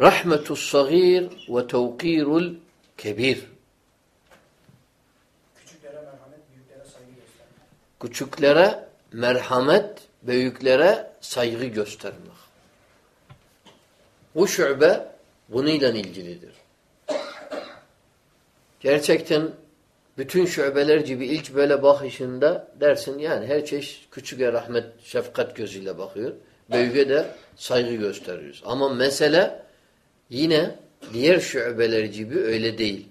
Rahmetus sagir ve tevkirul kebir. Küçüklere merhamet, büyüklere saygı göstermek. Küçüklere merhamet, büyüklere saygı göstermek. Bu şube bununla ilgilidir. Gerçekten bütün şubeler gibi ilk böyle bakışında dersin yani her çeşit küçüğe rahmet, şefkat gözüyle bakıyor. Büyüğe de saygı gösteriyoruz. Ama mesele yine diğer şubeler gibi öyle değil.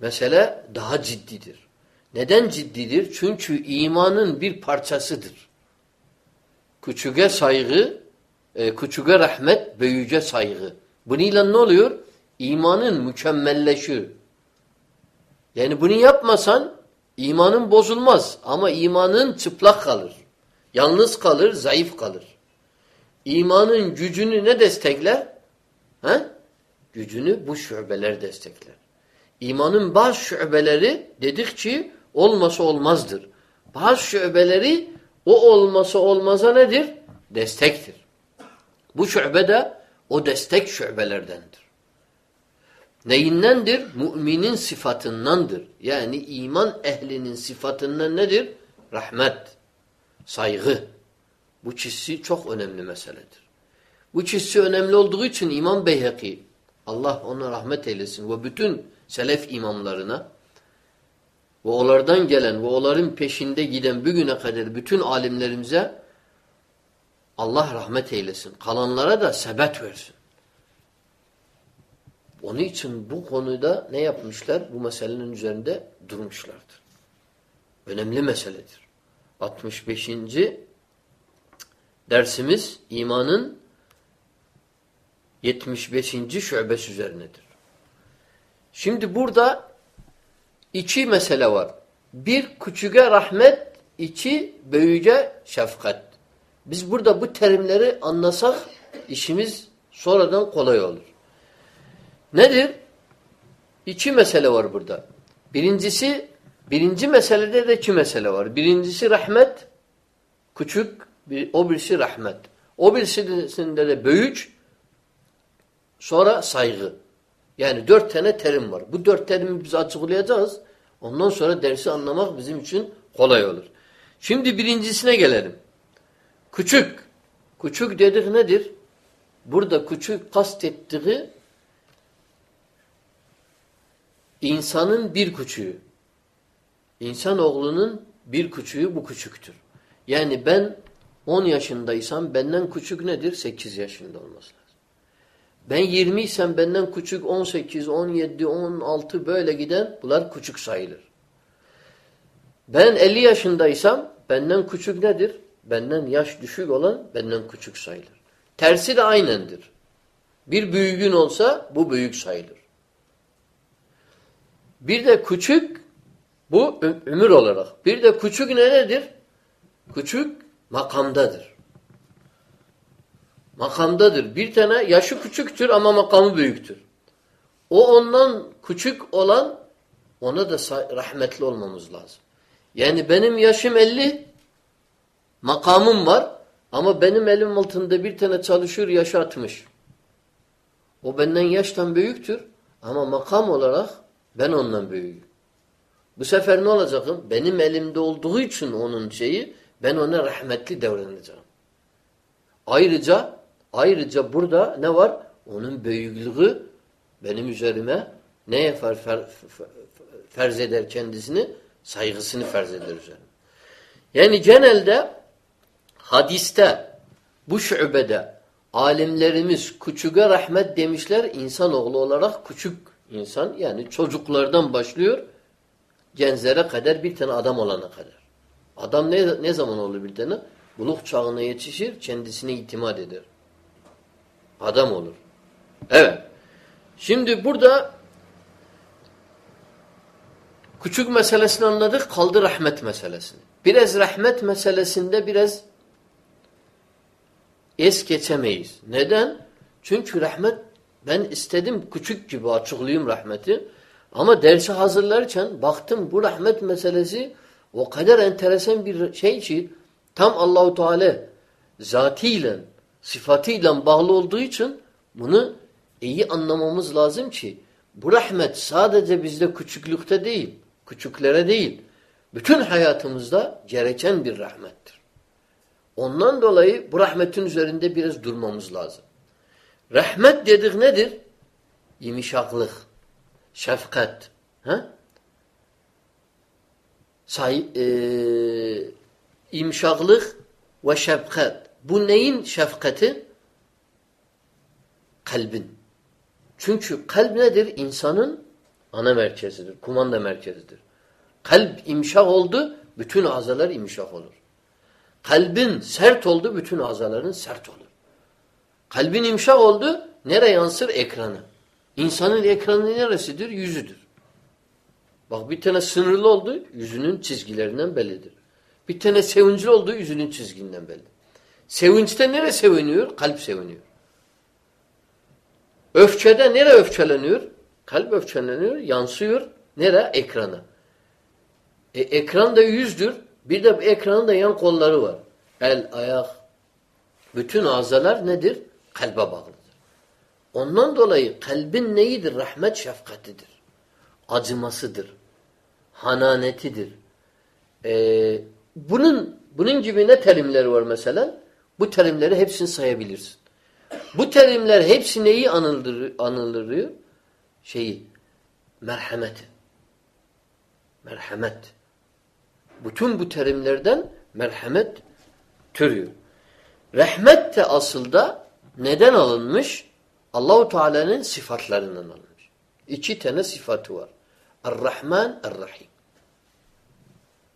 Mesele daha ciddidir. Neden ciddidir? Çünkü imanın bir parçasıdır. Küçüğe saygı, e, küçüğe rahmet, büyüğe saygı. Bununla ne oluyor? İmanın mükemmelleşiyor. Yani bunu yapmasan imanın bozulmaz ama imanın çıplak kalır. Yalnız kalır, zayıf kalır. İmanın gücünü ne destekler? He? Gücünü bu şubeler destekler. İmanın bazı şubeleri dedik ki olmasa olmazdır. Bazı şubeleri o olmasa olmaza nedir? Destektir. Bu şube de o destek şubelerdendir. Neyindendir? Müminin sıfatındandır. Yani iman ehlinin sıfatından nedir? Rahmet, saygı. Bu çizsi çok önemli meseledir. Bu çizsi önemli olduğu için İmam Beyhaki, Allah ona rahmet eylesin ve bütün selef imamlarına ve onlardan gelen ve onların peşinde giden bugüne kadar bütün alimlerimize Allah rahmet eylesin. Kalanlara da sebet versin. Onun için bu konuda ne yapmışlar? Bu meselenin üzerinde durmuşlardır. Önemli meseledir. 65. dersimiz imanın 75. şubesi üzerinedir. Şimdi burada iki mesele var. Bir küçüge rahmet, iki büyüce şefkat. Biz burada bu terimleri anlasak işimiz sonradan kolay olur. Nedir? İki mesele var burada. Birincisi, birinci meselede de iki mesele var. Birincisi rahmet, küçük, o birisi rahmet. O birisinde de büyük, sonra saygı. Yani dört tane terim var. Bu dört terimi biz açıklayacağız. Ondan sonra dersi anlamak bizim için kolay olur. Şimdi birincisine gelelim. Küçük. Küçük dedik nedir? Burada küçük kastettiği insanın bir küçüğü. İnsanoğlunun bir küçüğü bu küçüktür. Yani ben 10 yaşındaysam benden küçük nedir? 8 yaşında olması. Ben 20 isem benden küçük 18, 17, 16 böyle giden bunlar küçük sayılır. Ben 50 yaşındaysam benden küçük nedir? Benden yaş düşük olan benden küçük sayılır. Tersi de aynendir. Bir büyüğün olsa bu büyük sayılır. Bir de küçük bu ömür olarak. Bir de küçük nedir? Küçük makamdadır. Makamdadır. Bir tane yaşı küçüktür ama makamı büyüktür. O ondan küçük olan ona da rahmetli olmamız lazım. Yani benim yaşım 50 makamım var ama benim elim altında bir tane çalışıyor yaşı 60. O benden yaştan büyüktür ama makam olarak ben ondan büyüğüm. Bu sefer ne olacakım? Benim elimde olduğu için onun şeyi ben ona rahmetli davranacağım. Ayrıca ayrıca burada ne var? Onun büyüklüğü benim üzerime ne yapar? Fer, fer, ferz eder kendisini? Saygısını ferz eder üzerime. Yani genelde hadiste bu şubede alimlerimiz küçüge rahmet demişler insanoğlu olarak küçük insan yani çocuklardan başlıyor genzlere kadar bir tane adam olana kadar. Adam ne, ne zaman olur bir tane? Buluk çağına yetişir, kendisine itimat eder. Adam olur. Evet. Şimdi burada küçük meselesini anladık, kaldı rahmet meselesini. Biraz rahmet meselesinde biraz es geçemeyiz. Neden? Çünkü rahmet ben istedim küçük gibi açıklayayım rahmeti. Ama dersi hazırlarken baktım bu rahmet meselesi o kadar enteresan bir şey ki tam Allahu Teala zatiyle, sıfatıyla bağlı olduğu için bunu iyi anlamamız lazım ki bu rahmet sadece bizde küçüklükte değil, küçüklere değil, bütün hayatımızda gereken bir rahmettir. Ondan dolayı bu rahmetin üzerinde biraz durmamız lazım. Rahmet dedik nedir? Yumuşaklık, şefkat, ha? Say, e, imşaklık ve şefkat. Bu neyin şefkati? Kalbin. Çünkü kalp nedir? İnsanın ana merkezidir, kumanda merkezidir. Kalp imşak oldu, bütün azalar imşak olur. Kalbin sert oldu, bütün azaların sert olur. Kalbin imşak oldu, nereye yansır? Ekranı. İnsanın ekranı neresidir? Yüzüdür. Bak bir tane sınırlı oldu, yüzünün çizgilerinden bellidir. Bir tane sevinçli oldu, yüzünün çizginden belli. Sevinçte nere seviniyor? Kalp seviniyor. Öfkede nere öfkeleniyor? Kalp öfkeleniyor, yansıyor. Nere? Ekrana. E, ekran da yüzdür. Bir de ekranın da yan kolları var. El, ayak. Bütün azalar nedir? Kalbe bağlıdır. Ondan dolayı kalbin neyidir? Rahmet şefkatidir. Acımasıdır. Hananetidir. Ee, bunun bunun gibi ne terimleri var mesela? Bu terimleri hepsini sayabilirsin. Bu terimler hepsi neyi anıldır, anıldırıyor? Şeyi, merhameti. Merhamet. Bütün bu terimlerden merhamet türüyor. Rahmet de aslında neden alınmış? Allahu Teala'nın sıfatlarından alınmış. İki tane sıfatı var. Er-Rahman, Er-Rahim.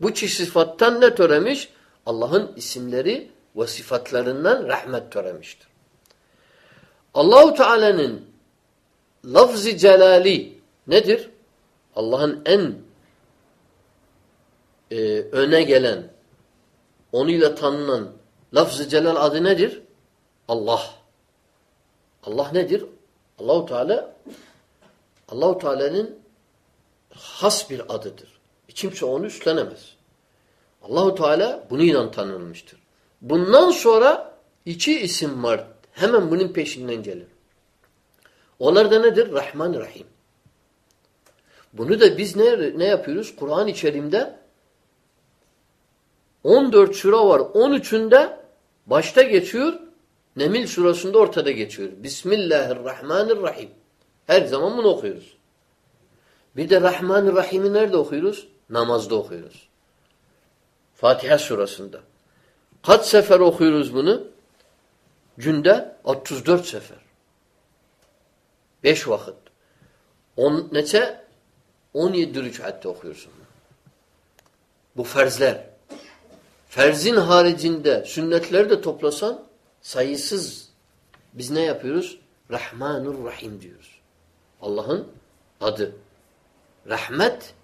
Bu çift sıfattan ne töremiş? Allah'ın isimleri ve sıfatlarından rahmet töremiştir. Allahu Teala'nın lafz-ı celali nedir? Allah'ın en e, öne gelen, onuyla tanınan lafz-ı celal adı nedir? Allah. Allah nedir? Allahu Teala Allahu Teala'nın has bir adıdır. Kimse onu üstlenemez. Allahu Teala bununla tanınmıştır. Bundan sonra iki isim var. Hemen bunun peşinden gelir. Onlar da nedir? Rahman Rahim. Bunu da biz ne, ne yapıyoruz? Kur'an-ı Kerim'de 14 sura var. 13'ünde başta geçiyor. Nemil surasında ortada geçiyor. Bismillahirrahmanirrahim. Her zaman bunu okuyoruz. Bir de Rahmanirrahim'i nerede okuyoruz? Namazda okuyoruz. Fatiha surasında. Kaç sefer okuyoruz bunu? Günde 34 sefer. 5 vakit. On, neçe? 17 rükatte okuyorsun. Bu ferzler. Ferzin haricinde sünnetleri de toplasan sayısız biz ne yapıyoruz? Rahmanur Rahim diyoruz. Allah'ın adı. Rahmet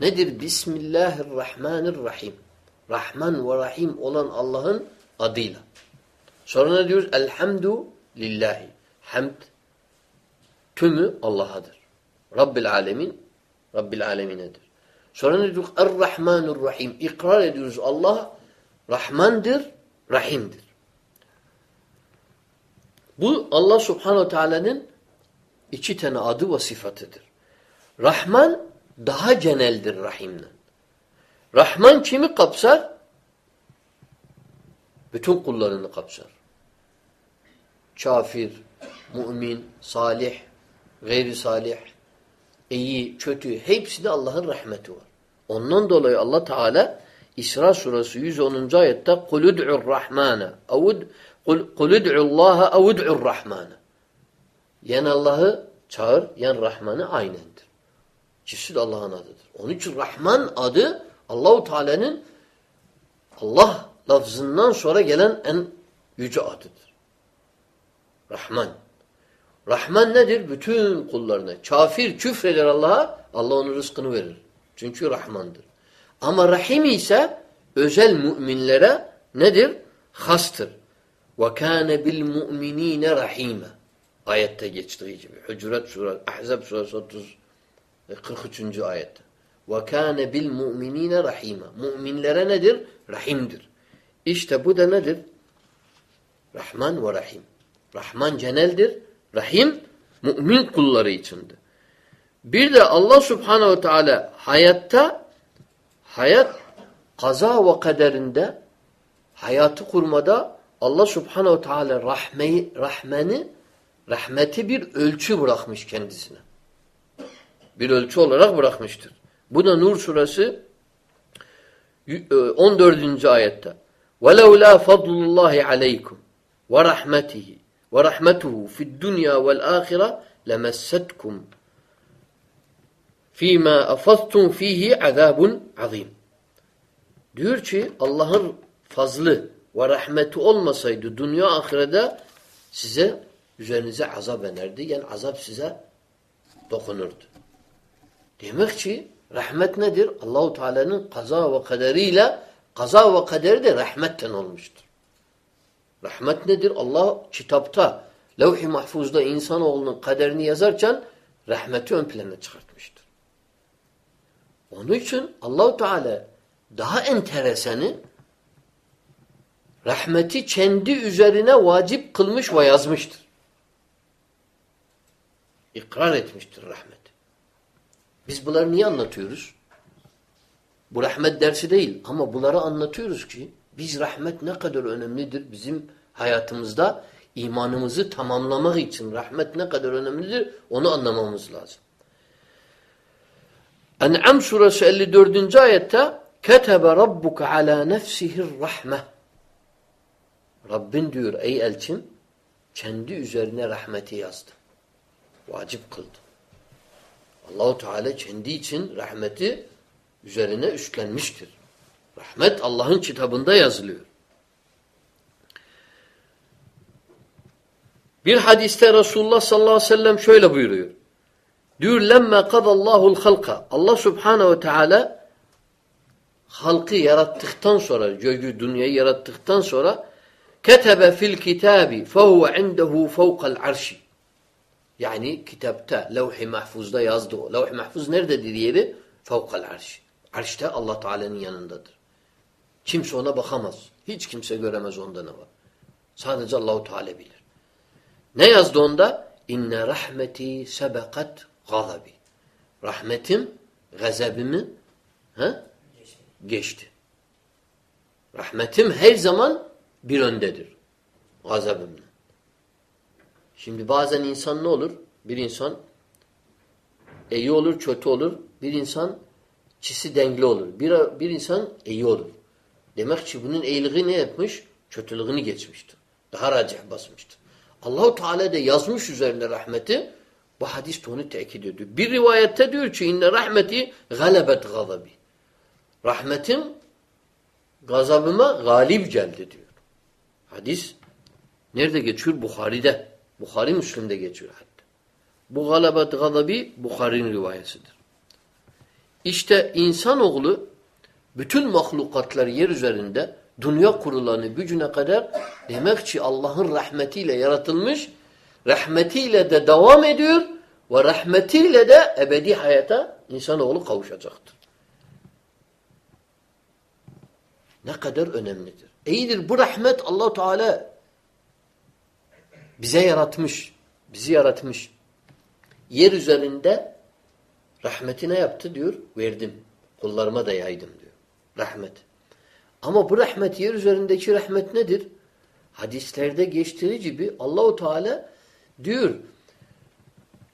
nedir? Bismillahirrahmanirrahim. Rahman ve Rahim olan Allah'ın adıyla. Sonra ne diyoruz? Elhamdu lillahi. Hamd tümü Allah'adır. Rabbil alemin Rabbil aleminedir. Sonra ne diyoruz? Er-Rahmanur-Rahim. İkrar ediyoruz. Allah Rahmandır, Rahim'dir. Bu Allah Subhanahu Teala'nın iki tane adı ve sıfatıdır. Rahman daha geneldir Rahim'den. Rahman kimi kapsar? Bütün kullarını kapsar. Kafir, mümin, salih, gayri salih, iyi, kötü hepsinde Allah'ın rahmeti var. Ondan dolayı Allah Teala İsra suresi 110. ayette قُلُ دُعُ الرَّحْمَانَ قُلُ دُعُ اللّٰهَ اَوْ دُعُ الرَّحْمَانَ Yen Allah'ı çağır, yen Rahman'ı aynendir. İkisi de Allah'ın adıdır. Onun için Rahman adı Allahu Teala'nın Allah lafzından sonra gelen en yüce adıdır. Rahman. Rahman nedir? Bütün kullarına. Kafir küfreder Allah'a, Allah onun rızkını verir. Çünkü Rahmandır. Ama Rahim ise özel müminlere nedir? Hastır. وَكَانَ بِالْمُؤْمِن۪ينَ رَح۪يمًا Ayette geçtiği gibi. Hucurat suresi, Ahzab suresi 30, 43. ayette. وَكَانَ بِالْمُؤْمِن۪ينَ رَح۪يمًا Müminlere nedir? Rahimdir. İşte bu da nedir? Rahman ve Rahim. Rahman geneldir. Rahim Mümin kulları içindi. Bir de Allah subhanehu ve teala hayatta hayat kaza ve kaderinde hayatı kurmada Allah subhanehu ve teala rahmeyi, rahmeni rahmeti bir ölçü bırakmış kendisine. Bir ölçü olarak bırakmıştır. Bu da Nur suresi 14. ayette. وَلَوْلَا فَضْلُ اللّٰهِ عَلَيْكُمْ وَرَحْمَتِهِ وَرَحْمَتُهُ فِي الدُّنْيَا وَالْآخِرَةِ لَمَسَّتْكُمْ فِيمَا أَفَضْتُمْ ف۪يهِ عَذَابٌ عَظِيمٌ Diyor ki Allah'ın fazlı ve rahmeti olmasaydı dünya ahirede size üzerinize azap enerdi. Yani azap size dokunurdu. Demek ki rahmet nedir? Allahu Teala'nın kaza ve kaderiyle kaza ve kaderi de rahmetten olmuştur. Rahmet nedir? Allah kitapta levh-i mahfuzda insanoğlunun kaderini yazarken rahmeti ön plana çıkartmıştır. Onun için Allahu Teala daha enteresanı rahmeti kendi üzerine vacip kılmış ve yazmıştır. İkrar etmiştir rahmet. Biz bunları niye anlatıyoruz? Bu rahmet dersi değil ama bunları anlatıyoruz ki biz rahmet ne kadar önemlidir bizim hayatımızda imanımızı tamamlamak için rahmet ne kadar önemlidir onu anlamamız lazım. En'am suresi 54. ayette Ketebe rabbuke ala nefsihir rahme Rabbin diyor ey elçim kendi üzerine rahmeti yazdı. Vacip kıldı. Allahu Teala kendi için rahmeti üzerine üstlenmiştir. Rahmet Allah'ın kitabında yazılıyor. Bir hadiste Resulullah sallallahu aleyhi ve sellem şöyle buyuruyor. Diyor lemme kadallahu'l halka. Allah subhanehu ve teala halkı yarattıktan sonra, göğü dünyayı yarattıktan sonra ketebe fil kitabi fehuve indehu fevkal arşi. Yani kitapta, levh-i mahfuzda yazdı o. Levh-i mahfuz nerededir yeri? Fevkal arş. Arşta Allah Teala'nın yanındadır. Kimse ona bakamaz. Hiç kimse göremez onda ne var. Sadece Allahu Teala bilir. Ne yazdı onda? İnne rahmeti sebekat gazabi. Rahmetim gazabimi he? geçti. Rahmetim her zaman bir öndedir. Gazabimle. Şimdi bazen insan ne olur? Bir insan iyi olur, kötü olur. Bir insan çisi dengli olur. Bir, bir insan iyi olur. Demek ki bunun iyiliği ne yapmış? Kötülüğünü geçmiştir. Daha racih basmıştır. Allahu Teala da yazmış üzerine rahmeti. Bu hadis de onu tekit ediyor. Bir rivayette diyor ki inne rahmeti galebet gazabi. Rahmetim gazabıma galip geldi diyor. Hadis nerede geçiyor? Bukhari'de. Bukhari Müslim'de geçiyor hatta. Bu galabet gadabi Bukhari'nin rivayesidir. İşte insanoğlu bütün mahlukatlar yer üzerinde dünya kurulanı gücüne kadar demek ki Allah'ın rahmetiyle yaratılmış, rahmetiyle de devam ediyor ve rahmetiyle de ebedi hayata insanoğlu kavuşacaktır. Ne kadar önemlidir. İyidir bu rahmet Allah Teala bize yaratmış. Bizi yaratmış. Yer üzerinde rahmeti ne yaptı diyor? Verdim. Kullarıma da yaydım diyor. Rahmet. Ama bu rahmet yer üzerindeki rahmet nedir? Hadislerde geçtiği gibi Allahu Teala diyor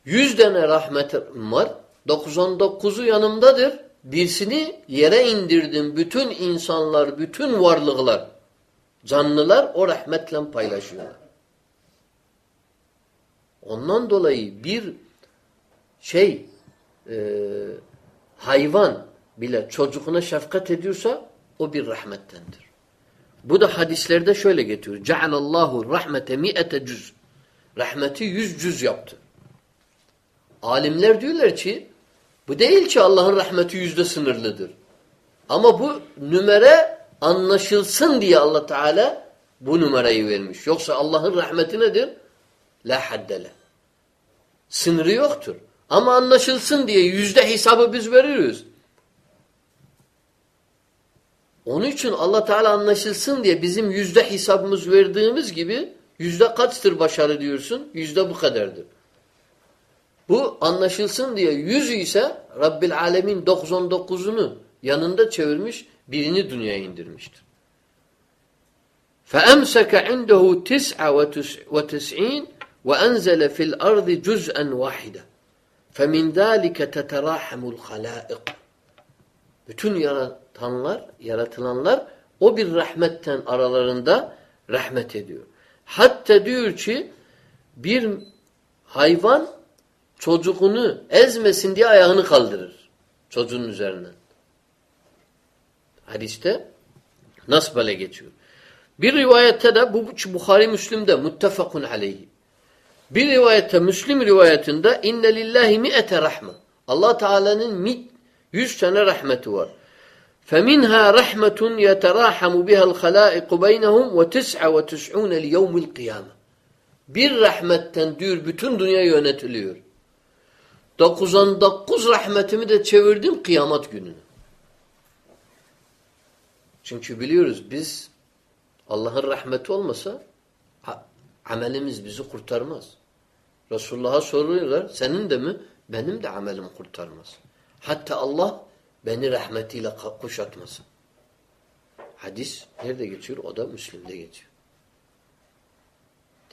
yüz tane rahmetim var. 99'u yanımdadır. Birisini yere indirdim. Bütün insanlar, bütün varlıklar, canlılar o rahmetle paylaşıyorlar. Ondan dolayı bir şey e, hayvan bile çocuğuna şefkat ediyorsa o bir rahmettendir. Bu da hadislerde şöyle getiriyor. Cealallahu rahmete mi'ete cüz. Rahmeti yüz cüz yaptı. Alimler diyorlar ki bu değil ki Allah'ın rahmeti yüzde sınırlıdır. Ama bu numara anlaşılsın diye Allah Teala bu numarayı vermiş. Yoksa Allah'ın rahmeti nedir? La haddele. Sınırı yoktur. Ama anlaşılsın diye yüzde hesabı biz veriyoruz. Onun için Allah Teala anlaşılsın diye bizim yüzde hesabımız verdiğimiz gibi yüzde kaçtır başarı diyorsun? Yüzde bu kadardır. Bu anlaşılsın diye yüzü ise Rabbil Alemin 99'unu yanında çevirmiş, birini dünyaya indirmiştir. فَاَمْسَكَ عِنْدَهُ تِسْعَ وَتِسْعِينَ وَاَنْزَلَ فِي الْأَرْضِ جُزْءًا وَاحِدًا فَمِنْ ذَٰلِكَ تَتَرَاحَمُ الْخَلَائِقُ Bütün yaratanlar, yaratılanlar o bir rahmetten aralarında rahmet ediyor. Hatta diyor ki bir hayvan çocuğunu ezmesin diye ayağını kaldırır çocuğun üzerinden. Hadiste nasıl böyle geçiyor. Bir rivayette de bu Bukhari Müslim'de muttefakun aleyhi. Bir rivayette Müslim rivayetinde inne lillahi mi'ete rahme. Allah Teala'nın yüz tane rahmeti var. فَمِنْهَا رَحْمَةٌ يَتَرَاحَمُ بِهَا الْخَلَائِقُ بَيْنَهُمْ وَتِسْعَ وَتِسْعُونَ لِيَوْمِ الْقِيَامَةِ Bir rahmetten diyor bütün dünya yönetiliyor. 99 rahmetimi de çevirdim kıyamet gününe. Çünkü biliyoruz biz Allah'ın rahmeti olmasa amelimiz bizi kurtarmaz. Resulullah'a soruyorlar senin de mi? Benim de amelim kurtarmaz. Hatta Allah beni rahmetiyle kuşatmasın. Hadis nerede geçiyor? O da Müslim'de geçiyor.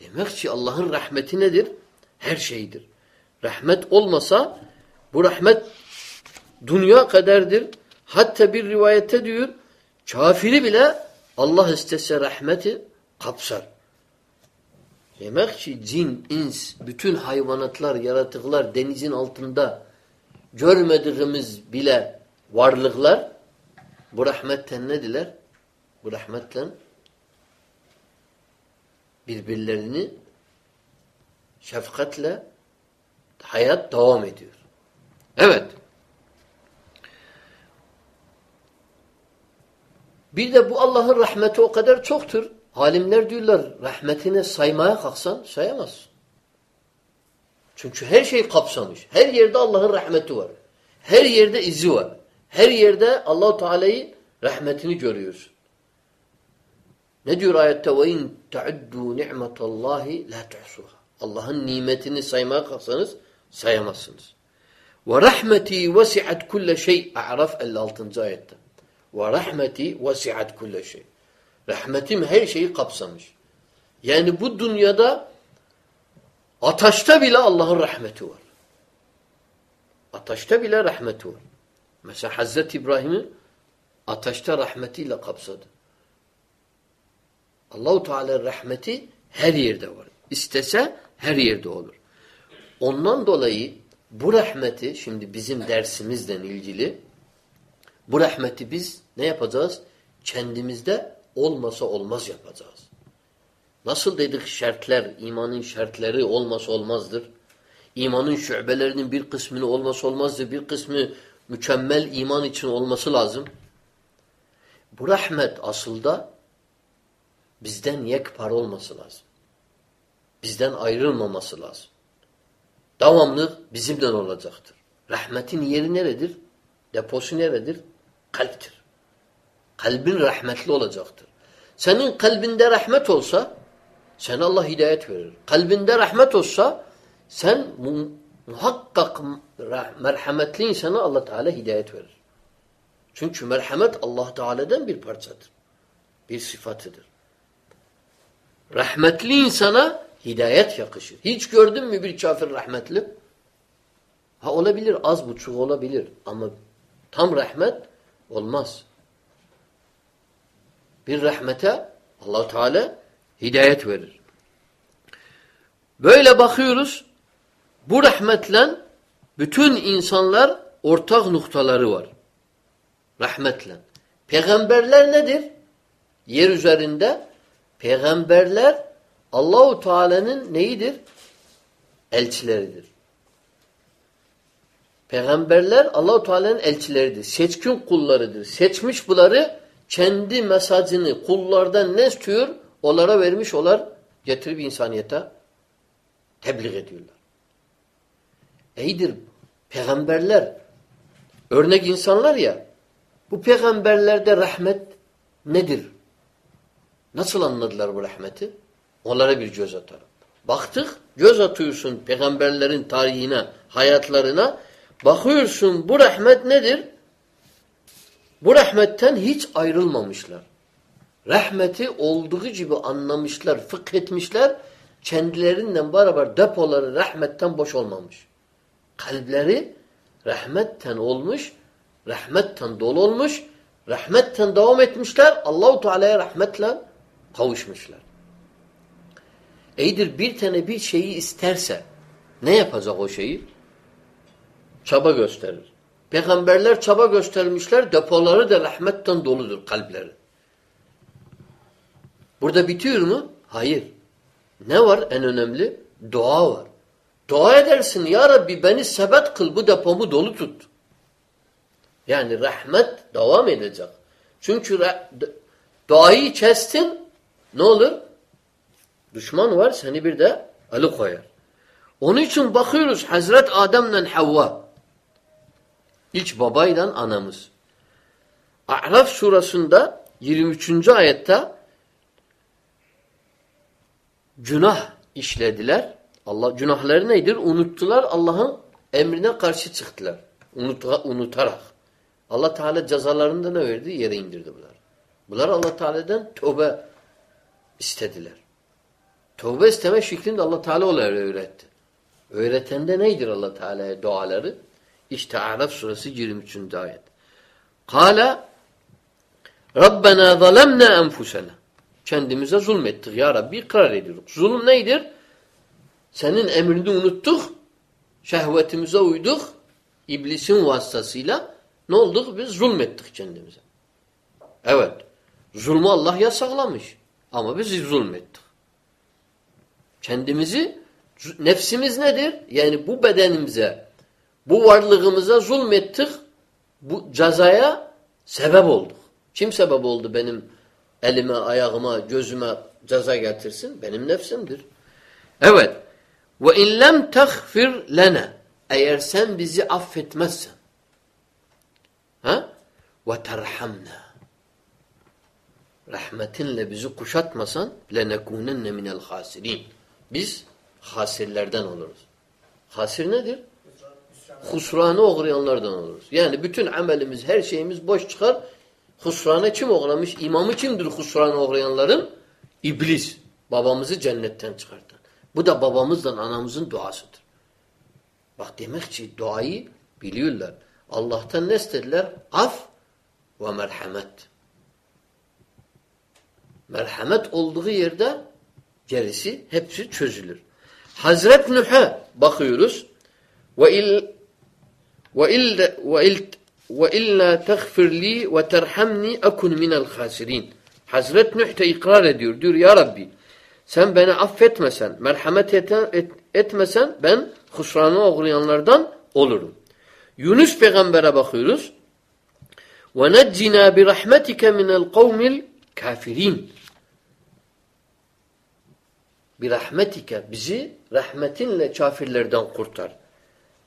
Demek ki Allah'ın rahmeti nedir? Her şeydir. Rahmet olmasa bu rahmet dünya kadardır. Hatta bir rivayette diyor kafiri bile Allah istese rahmeti kapsar. Demek ki cin, ins, bütün hayvanatlar, yaratıklar denizin altında görmediğimiz bile varlıklar bu rahmetten ne diler? Bu rahmetten birbirlerini şefkatle hayat devam ediyor. Evet. Bir de bu Allah'ın rahmeti o kadar çoktur. Halimler diyorlar rahmetine saymaya kalksan sayamazsın. Çünkü her şey kapsamış. Her yerde Allah'ın rahmeti var. Her yerde izi var. Her yerde Allahu Teala'yı rahmetini görüyorsun. Ne diyor ayette ve in ta'uddu ni'metallahi la tuhsuha. Allah'ın nimetini saymaya kalksanız sayamazsınız. Ve rahmeti vesi'at kulle şey. A'raf 56. ayette. Ve rahmeti vesi'at kulle şey. Rahmetim her şeyi kapsamış. Yani bu dünyada ataşta bile Allah'ın rahmeti var. Ataşta bile rahmeti var. Mesela Hazreti İbrahim'i ataşta rahmetiyle kapsadı. Allahu Teala rahmeti her yerde var. İstese her yerde olur. Ondan dolayı bu rahmeti şimdi bizim dersimizle ilgili bu rahmeti biz ne yapacağız? Kendimizde olmasa olmaz yapacağız. Nasıl dedik şartlar, imanın şartları olmasa olmazdır. İmanın şubelerinin bir kısmını olması olmazdır. Bir kısmı mükemmel iman için olması lazım. Bu rahmet aslında bizden yekpar olması lazım. Bizden ayrılmaması lazım. Devamlı bizimden olacaktır. Rahmetin yeri neredir? Deposu neredir? Kalptir. Kalbin rahmetli olacaktır. Senin kalbinde rahmet olsa sen Allah hidayet verir. Kalbinde rahmet olsa sen muhakkak merhametli insana Allah Teala hidayet verir. Çünkü merhamet Allah Teala'dan bir parçadır. Bir sıfatıdır. Rahmetli insana hidayet yakışır. Hiç gördün mü bir kafir rahmetli? Ha olabilir, az buçuk olabilir ama tam rahmet olmaz. Bir rahmete allah Teala hidayet verir. Böyle bakıyoruz. Bu rahmetle bütün insanlar ortak noktaları var. Rahmetle. Peygamberler nedir? Yer üzerinde peygamberler Allahu Teala'nın neyidir? Elçileridir. Peygamberler Allahu Teala'nın elçileridir. Seçkin kullarıdır. Seçmiş bunları kendi mesajını kullardan ne istiyor? Onlara vermiş olar getirip insaniyete tebliğ ediyorlar. İyidir. Peygamberler örnek insanlar ya bu peygamberlerde rahmet nedir? Nasıl anladılar bu rahmeti? Onlara bir göz atarım. Baktık, göz atıyorsun peygamberlerin tarihine, hayatlarına. Bakıyorsun bu rahmet nedir? Bu rahmetten hiç ayrılmamışlar. Rahmeti olduğu gibi anlamışlar, fıkh etmişler. Kendilerinden beraber depoları rahmetten boş olmamış. Kalpleri rahmetten olmuş, rahmetten dolu olmuş, rahmetten devam etmişler. Allahu Teala'ya rahmetle kavuşmuşlar. Eydir bir tane bir şeyi isterse ne yapacak o şeyi? Çaba gösterir. Peygamberler çaba göstermişler, depoları da rahmetten doludur kalpleri. Burada bitiyor mu? Hayır. Ne var en önemli? Dua var. Dua edersin ya Rabbi beni sebet kıl bu depomu dolu tut. Yani rahmet devam edecek. Çünkü duayı kestin ne olur? Düşman var seni bir de alıkoyar. Onun için bakıyoruz Hazret Adem'le Havva. İlk babayla anamız. A'raf surasında 23. ayette günah işlediler. Allah günahları nedir? Unuttular. Allah'ın emrine karşı çıktılar. Unut, unutarak. Allah Teala cezalarını da ne verdi? Yere indirdi bunlar. Bunlar Allah Teala'dan tövbe istediler. Tövbe isteme şeklinde Allah Teala onlara öğretti. Öğretende neydir Allah Teala'ya duaları? İşte Araf suresi 23. ayet. Kale Rabbena zalemna enfusena. Kendimize zulmettik ya Rabbi ikrar ediyoruz. Zulüm neydir? Senin emrini unuttuk. Şehvetimize uyduk. İblisin vasıtasıyla ne olduk? Biz zulmettik kendimize. Evet. Zulmü Allah yasaklamış. Ama biz zulmettik. Kendimizi nefsimiz nedir? Yani bu bedenimize bu varlığımıza zulmettik. Bu cezaya sebep olduk. Kim sebep oldu benim elime, ayağıma, gözüme ceza getirsin? Benim nefsimdir. Evet. Ve in lem tahfir lena eğer sen bizi affetmezsen ha ve terhamna rahmetinle bizi kuşatmasan lenekunenne minel hasirin biz hasirlerden oluruz. Hasir nedir? Husrana uğrayanlardan oluruz. Yani bütün amelimiz, her şeyimiz boş çıkar. Husrana kim uğramış? İmamı kimdir husrana uğrayanların? İblis. Babamızı cennetten çıkartan. Bu da babamızla anamızın duasıdır. Bak demek ki duayı biliyorlar. Allah'tan ne istediler? Af ve merhamet. Merhamet olduğu yerde gerisi hepsi çözülür. Hazret Nuh'a bakıyoruz. Ve il ve illa tagfir li ve terhamni akun minel hasirin. Hazret Nuh da ikrar ediyor. Diyor ya Rabbi sen beni affetmesen, merhamet et, et, etmesen ben husrana uğrayanlardan olurum. Yunus peygambere bakıyoruz. Ve neccina bi rahmetike minel kavmil kafirin. Bir rahmetike bizi rahmetinle kafirlerden kurtar.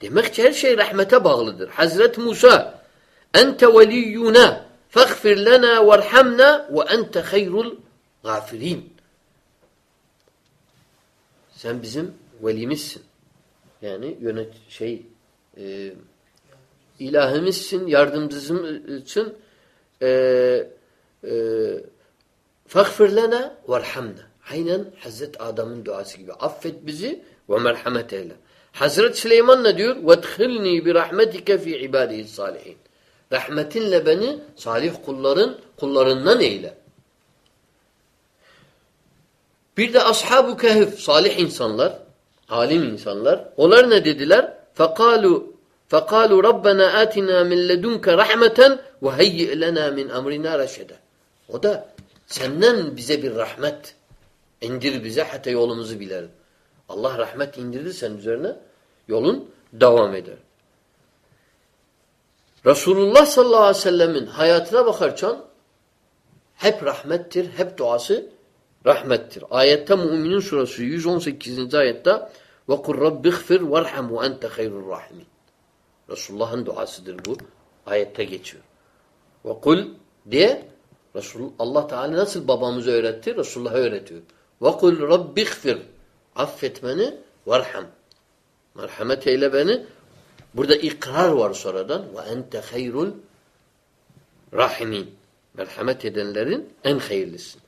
Demek ki her şey rahmete bağlıdır. Hazret Musa ente veliyyuna faghfir lana verhamna ve ente hayrul gafirin. Sen bizim velimizsin. Yani yönet şey e, ilahimizsin, yardımcımızsın. E, e, faghfir lana verhamna. Aynen Hazret Adam'ın duası gibi. Affet bizi ve merhamet eyle. Hazret Süleyman ne diyor? وَدْخِلْنِي بِرَحْمَتِكَ فِي عِبَادِهِ الصَّالِحِينَ Rahmetinle beni salih kulların kullarından eyle. Bir de ashab-ı kehif, salih insanlar, alim insanlar. Onlar ne dediler? فَقَالُوا فَقَالُوا رَبَّنَا آتِنَا مِنْ لَدُنْكَ رَحْمَةً وَهَيِّئْ لَنَا مِنْ أَمْرِنَا رَشَدًا O da senden bize bir rahmet indir bize hatta yolumuzu bilelim. Allah rahmet indirdi sen üzerine yolun devam eder. Resulullah sallallahu aleyhi ve sellemin hayatına bakarken hep rahmettir, hep duası rahmettir. Ayette Müminin suresi 118. ayette ve kur rabbighfir verham ve ente hayrur rahimin. Resulullah'ın duasıdır bu. Ayette geçiyor. Ve kul diye Resul Allah Teala nasıl babamızı öğretti? Resulullah öğretiyor. Ve kul rabbighfir Affetmeni varham. Merhamet eyle beni. Burada ikrar var sonradan. Ve ente hayrul rahimin. Merhamet edenlerin en hayırlısın.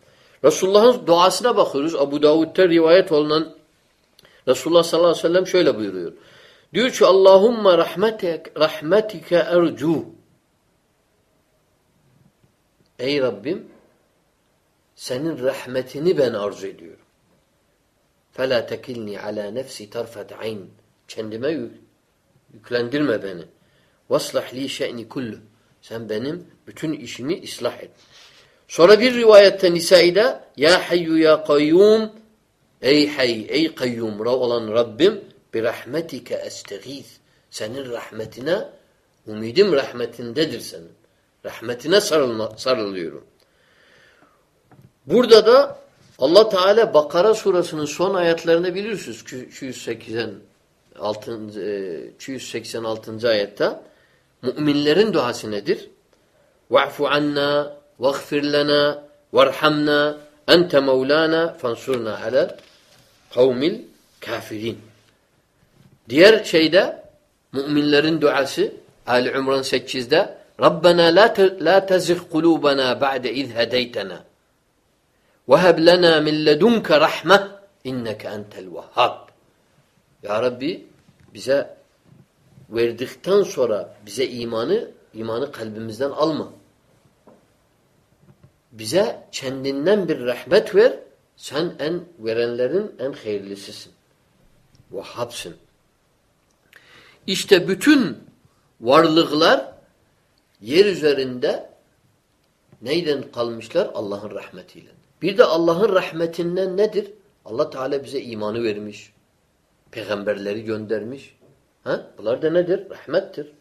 Resulullah'ın duasına bakıyoruz. Abu Davud'da rivayet olunan Resulullah sallallahu aleyhi ve sellem şöyle buyuruyor. Diyor ki Allahumma rahmetek, rahmetike ercu. Ey Rabbim senin rahmetini ben arzu ediyorum. فَلَا تَكِلْنِي عَلَى نَفْسِ تَرْفَةَ عَيْنٍ Kendime yük, yüklendirme beni. وَاصْلَحْ لِي شَأْنِ كُلُّ Sen benim bütün işimi ıslah et. Sonra bir rivayette Nisai'de Ya hayyu ya kayyum Ey hay, ey kayyum olan Rabbim bir rahmetike estegiz. Senin rahmetine umidim rahmetindedir senin. Rahmetine sarılma, sarılıyorum. Burada da Allah Teala Bakara surasının son ayetlerini bilirsiniz. 286. 286. ayette müminlerin duası nedir? Va'fu anna veğfir lana verhamna ente mevlana fansurna ala kavmil kafirin. Diğer şeyde müminlerin duası Ali İmran 8'de Rabbena la tezih kulubana ba'de iz hedeytena وَهَبْ لَنَا مِنْ لَدُنْكَ رَحْمَةً اِنَّكَ اَنْتَ الْوَهَّابِ Ya Rabbi bize verdikten sonra bize imanı imanı kalbimizden alma. Bize kendinden bir rahmet ver. Sen en verenlerin en hayırlısısın. Vahhabsın. İşte bütün varlıklar yer üzerinde neyden kalmışlar? Allah'ın rahmetiyle. Bir de Allah'ın rahmetinden nedir? Allah Teala bize imanı vermiş. Peygamberleri göndermiş. Ha? Bunlar da nedir? Rahmettir.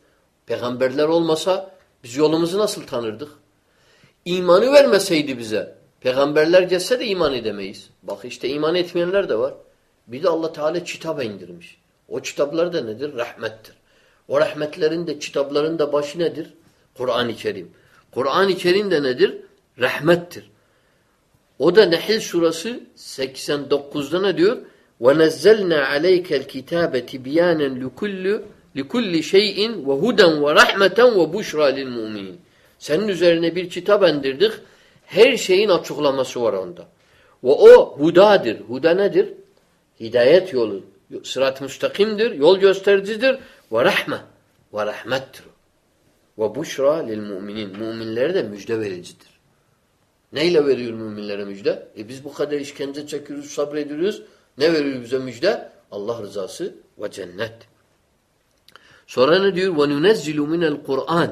Peygamberler olmasa biz yolumuzu nasıl tanırdık? İmanı vermeseydi bize, peygamberler gelse de iman edemeyiz. Bak işte iman etmeyenler de var. Bir de Allah Teala kitap indirmiş. O kitaplar da nedir? Rahmettir. O rahmetlerin de kitapların da başı nedir? Kur'an-ı Kerim. Kur'an-ı Kerim de nedir? Rahmettir. O da Nehl surası 89'da ne diyor? وَنَزَّلْنَا عَلَيْكَ الْكِتَابَ تِبْيَانًا لِكُلِّ لِكُلِّ شَيْءٍ وَهُدًا وَرَحْمَةً وَبُشْرَى لِلْمُؤْمِنِينَ Senin üzerine bir kitap indirdik. Her şeyin açıklaması var onda. Ve o hudadır. Huda nedir? Hidayet yolu. Sırat-ı müstakimdir. Yol göstericidir. Ve rahme. Ve rahmettir. Ve buşra lil müminin. Müminlere de müjde vericidir. Neyle veriyor müminlere müjde? E biz bu kadar işkence çekiyoruz, sabrediyoruz. Ne veriyor bize müjde? Allah rızası ve cennet. Sonra ne diyor? وَنُنَزِّلُ مِنَ الْقُرْآنِ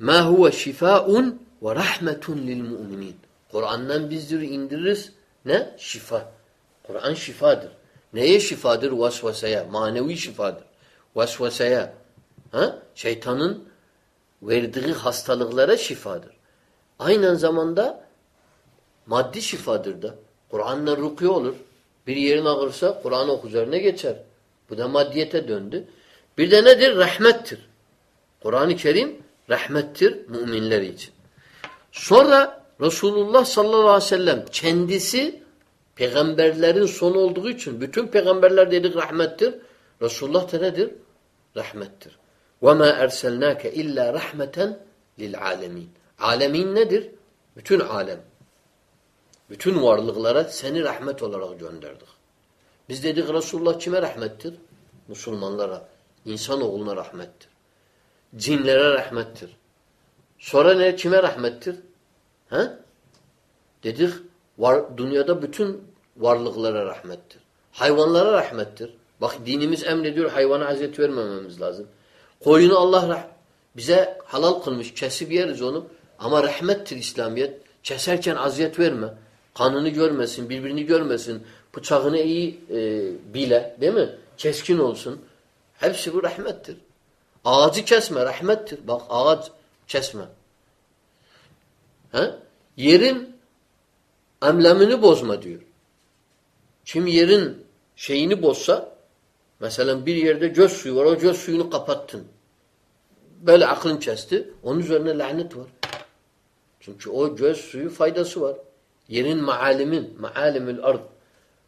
مَا هُوَ شِفَاءٌ وَرَحْمَةٌ لِلْمُؤْمِنِينَ Kur'an'dan biz diyor indiririz. Ne? Şifa. Kur'an şifadır. Neye şifadır? Vasvasaya. Manevi şifadır. Vasvasaya. Ha? Şeytanın verdiği hastalıklara şifadır. Aynı zamanda maddi şifadır da. Kur'an'la rukye olur. Bir yerin ağırsa Kur'an oku üzerine geçer. Bu da maddiyete döndü. Bir de nedir? Rahmettir. Kur'an-ı Kerim rahmettir müminler için. Sonra Resulullah sallallahu aleyhi ve sellem kendisi peygamberlerin sonu olduğu için bütün peygamberler dedik rahmettir. Resulullah da nedir? Rahmettir. وَمَا اَرْسَلْنَاكَ اِلَّا رَحْمَةً لِلْعَالَمِينَ Alemin nedir? Bütün alem. Bütün varlıklara seni rahmet olarak gönderdik. Biz dedik Resulullah kime rahmettir? Müslümanlara, insanoğluna rahmettir. Cinlere rahmettir. Sonra ne? Kime rahmettir? He? Dedik var, dünyada bütün varlıklara rahmettir. Hayvanlara rahmettir. Bak dinimiz emrediyor hayvana aziyet vermememiz lazım. Koyunu Allah bize halal kılmış. Kesip yeriz onu. Ama rahmettir İslamiyet. Keserken aziyet verme. Kanını görmesin, birbirini görmesin. Bıçağını iyi e, bile, değil mi? Keskin olsun. Hepsi bu rahmettir. Ağacı kesme, rahmettir. Bak ağaç kesme. He? Yerin emlemini bozma diyor. Kim yerin şeyini bozsa, mesela bir yerde göz suyu var, o göz suyunu kapattın. Böyle aklın kesti, onun üzerine lanet var. Çünkü o göz suyu faydası var. Yerin maalimin, maalimül ard.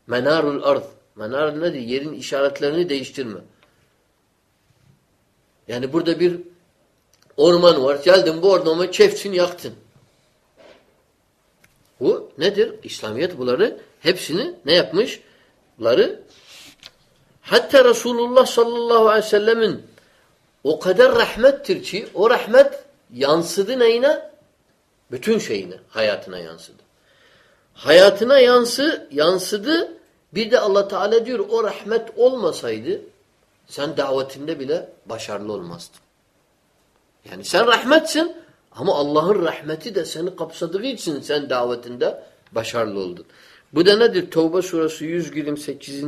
Menarul ard. Menar nedir? Yerin işaretlerini değiştirme. Yani burada bir orman var. Geldin bu ormanı çefsin yaktın. Bu nedir? İslamiyet bunları hepsini ne yapmış? Bunları hatta Resulullah sallallahu aleyhi ve sellemin o kadar rahmettir ki o rahmet yansıdı neyine? Bütün şeyine, hayatına yansıdı. Hayatına yansı, yansıdı. Bir de Allah Teala diyor o rahmet olmasaydı sen davetinde bile başarılı olmazdın. Yani sen rahmetsin ama Allah'ın rahmeti de seni kapsadığı için sen davetinde başarılı oldun. Bu da nedir? Tevbe suresi 128.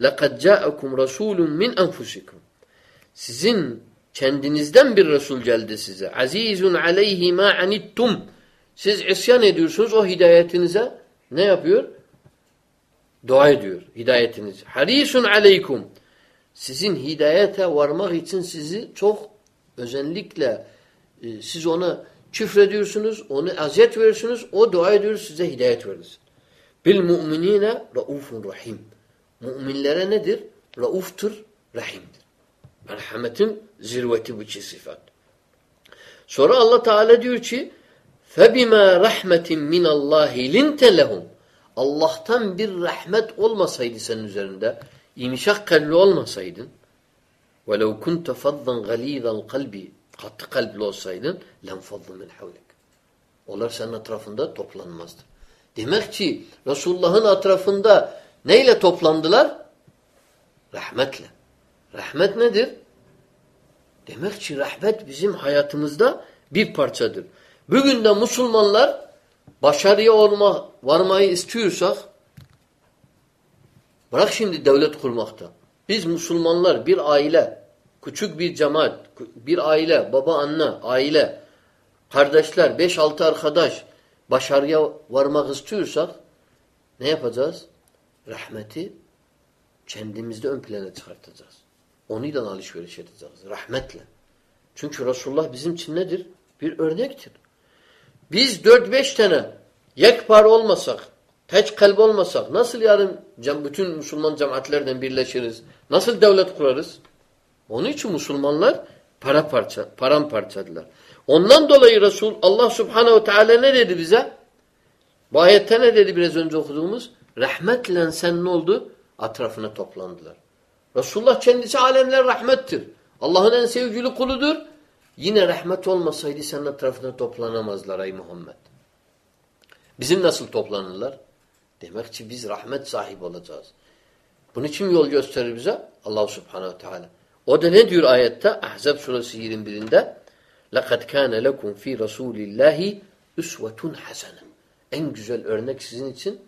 لَقَدْ جَاءَكُمْ رَسُولٌ مِنْ أَنْفُسِكُمْ Sizin kendinizden bir Resul geldi size. Azizun aleyhi ma anittum. siz isyan ediyorsunuz o hidayetinize ne yapıyor? Dua ediyor hidayetiniz. Harisun aleykum. Sizin hidayete varmak için sizi çok özellikle e, siz ona küfrediyorsunuz, onu aziyet veriyorsunuz, o dua ediyor size hidayet verir. Bil mu'minine raufun rahim. Müminlere nedir? Rauftur, rahimdir. Merhametin zirveti bu iki sıfat. Sonra Allah Teala diyor ki فَبِمَا رَحْمَةٍ مِنَ اللّٰهِ لِنْتَ لَهُمْ Allah'tan bir rahmet olmasaydı senin üzerinde, imşak kalbi olmasaydın, وَلَوْ كُنْتَ فَضًّا غَل۪يذَ الْقَلْبِ Katı kalpli olsaydın, لَنْفَضُّ مِنْ حَوْلِكَ Onlar senin etrafında toplanmazdı. Demek ki Resulullah'ın etrafında neyle toplandılar? Rahmetle. Rahmet nedir? Demek ki rahmet bizim hayatımızda bir parçadır. Bugün de Müslümanlar başarıya olma, varmayı istiyorsak bırak şimdi devlet kurmakta. Biz Müslümanlar bir aile, küçük bir cemaat, bir aile, baba anne, aile, kardeşler, beş altı arkadaş başarıya varmak istiyorsak ne yapacağız? Rahmeti kendimizde ön plana çıkartacağız. Onunla alışveriş edeceğiz. Rahmetle. Çünkü Resulullah bizim için nedir? Bir örnektir. Biz dört beş tane yekpar olmasak, teç kalp olmasak nasıl yarın bütün Müslüman cemaatlerden birleşiriz? Nasıl devlet kurarız? Onun için Müslümanlar para parça, paramparçadılar. Ondan dolayı Resul Allah Subhanahu Teala ne dedi bize? Bu ayette ne dedi biraz önce okuduğumuz? Rahmetle sen ne oldu? Etrafına toplandılar. Resulullah kendisi alemler rahmettir. Allah'ın en sevgili kuludur. Yine rahmet olmasaydı senin etrafına toplanamazlar ey Muhammed. Bizim nasıl toplanırlar? Demek ki biz rahmet sahibi olacağız. Bunu kim yol gösterir bize? Allah subhanehu teala. O da ne diyor ayette? Ahzab suresi 21'inde لَقَدْ كَانَ لَكُمْ ف۪ي رَسُولِ اللّٰهِ اُسْوَةٌ حَسَنًا En güzel örnek sizin için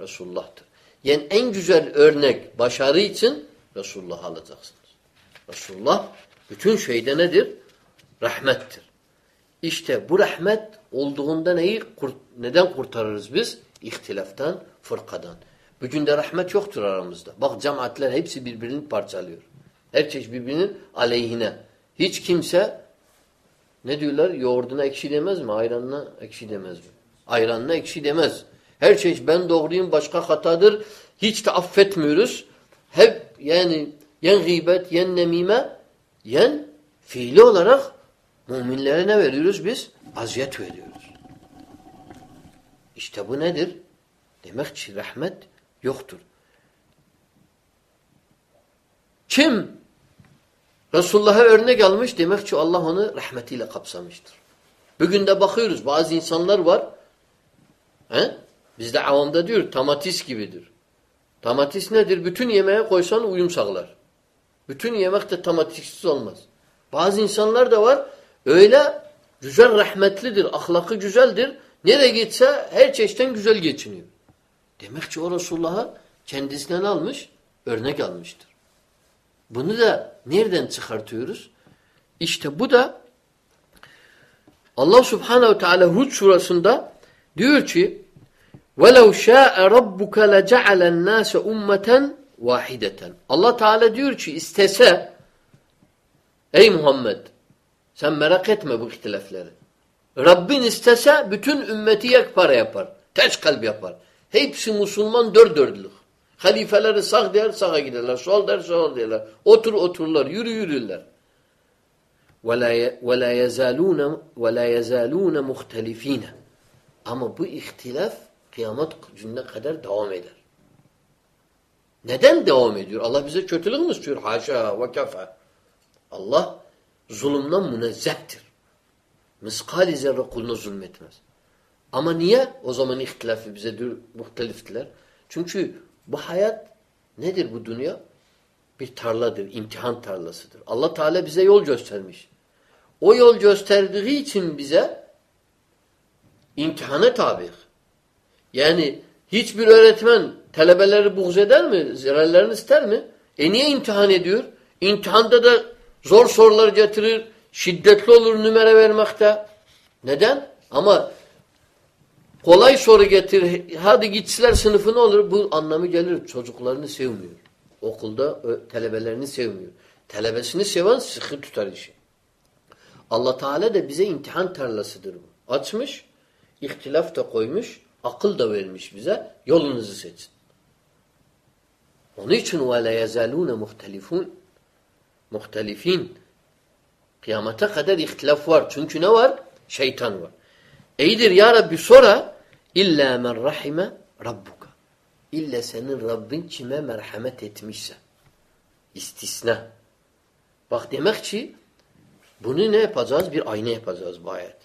Resulullah'tır. Yani en güzel örnek başarı için Resulullah alacaksınız. Resulullah bütün şeyde nedir? Rahmettir. İşte bu rahmet olduğunda neyi neden kurtarırız biz? İhtilaftan, fırkadan. Bugün de rahmet yoktur aramızda. Bak cemaatler hepsi birbirini parçalıyor. Her çeşit birbirinin aleyhine. Hiç kimse ne diyorlar? Yoğurduna ekşi demez mi? Ayranına ekşi demez mi? Ayranına ekşi demez. Her çeşit ben doğruyum başka hatadır. Hiç de affetmiyoruz. Hep yani yen gıybet, yen nemime, yen fiili olarak müminlere ne veriyoruz biz? Aziyet veriyoruz. İşte bu nedir? Demek ki rahmet yoktur. Kim Resulullah'a örnek almış demek ki Allah onu rahmetiyle kapsamıştır. Bugün de bakıyoruz bazı insanlar var he? bizde avamda diyor tamatis gibidir. Tamatis nedir? Bütün yemeğe koysan uyum sağlar. Bütün yemek de tamatiksiz olmaz. Bazı insanlar da var öyle güzel rahmetlidir, ahlakı güzeldir. Nereye gitse her çeşitten güzel geçiniyor. Demek ki o Resulullah'a kendisinden almış, örnek almıştır. Bunu da nereden çıkartıyoruz? İşte bu da Allah Subhanahu Teala Hud surasında diyor ki وَلَوْ شَاءَ رَبُّكَ لَجَعَلَ النَّاسَ اُمَّةً vahideten. Allah Teala diyor ki istese ey Muhammed sen merak etme bu ihtilafları. Rabbin istese bütün ümmeti para yapar. Teş kalp yapar. Hepsi Müslüman dört dörtlük. Halifeleri sağ der sağa giderler. Sol der sol derler. Otur otururlar. Yürü yürürler. وَلَا يَزَالُونَ وَلَا يَزَالُونَ مُخْتَلِف۪ينَ Ama bu ihtilaf kıyamet gününe kadar devam eder. Neden devam ediyor? Allah bize kötülük mü istiyor? Haşa ve kefa. Allah zulümden münezzehtir. Miskali zerre kuluna zulmetmez. Ama niye? O zaman ihtilafı bize muhteliftiler. Çünkü bu hayat nedir bu dünya? Bir tarladır, imtihan tarlasıdır. Allah Teala bize yol göstermiş. O yol gösterdiği için bize imtihana tabi. Yani hiçbir öğretmen talebeleri buğz eder mi? Zirarlarını ister mi? E niye imtihan ediyor? İmtihanda da zor sorular getirir, şiddetli olur numara vermekte. Neden? Ama kolay soru getir, hadi gitsinler sınıfı ne olur? Bu anlamı gelir. Çocuklarını sevmiyor. Okulda talebelerini sevmiyor. Talebesini seven sıkı tutar işi. Allah Teala da bize imtihan tarlasıdır bu. Açmış, ihtilaf da koymuş, akıl da vermiş bize. Yolunuzu seçin. Onun için وَلَا يَزَالُونَ مُخْتَلِفُونَ Muhtelifin. Kıyamete kadar ihtilaf var. Çünkü ne var? Şeytan var. İyidir ya Rabbi sonra illa men rahime rabbuka. İlla senin Rabbin kime merhamet etmişse. İstisna. Bak demek ki bunu ne yapacağız? Bir ayna yapacağız bu ayet.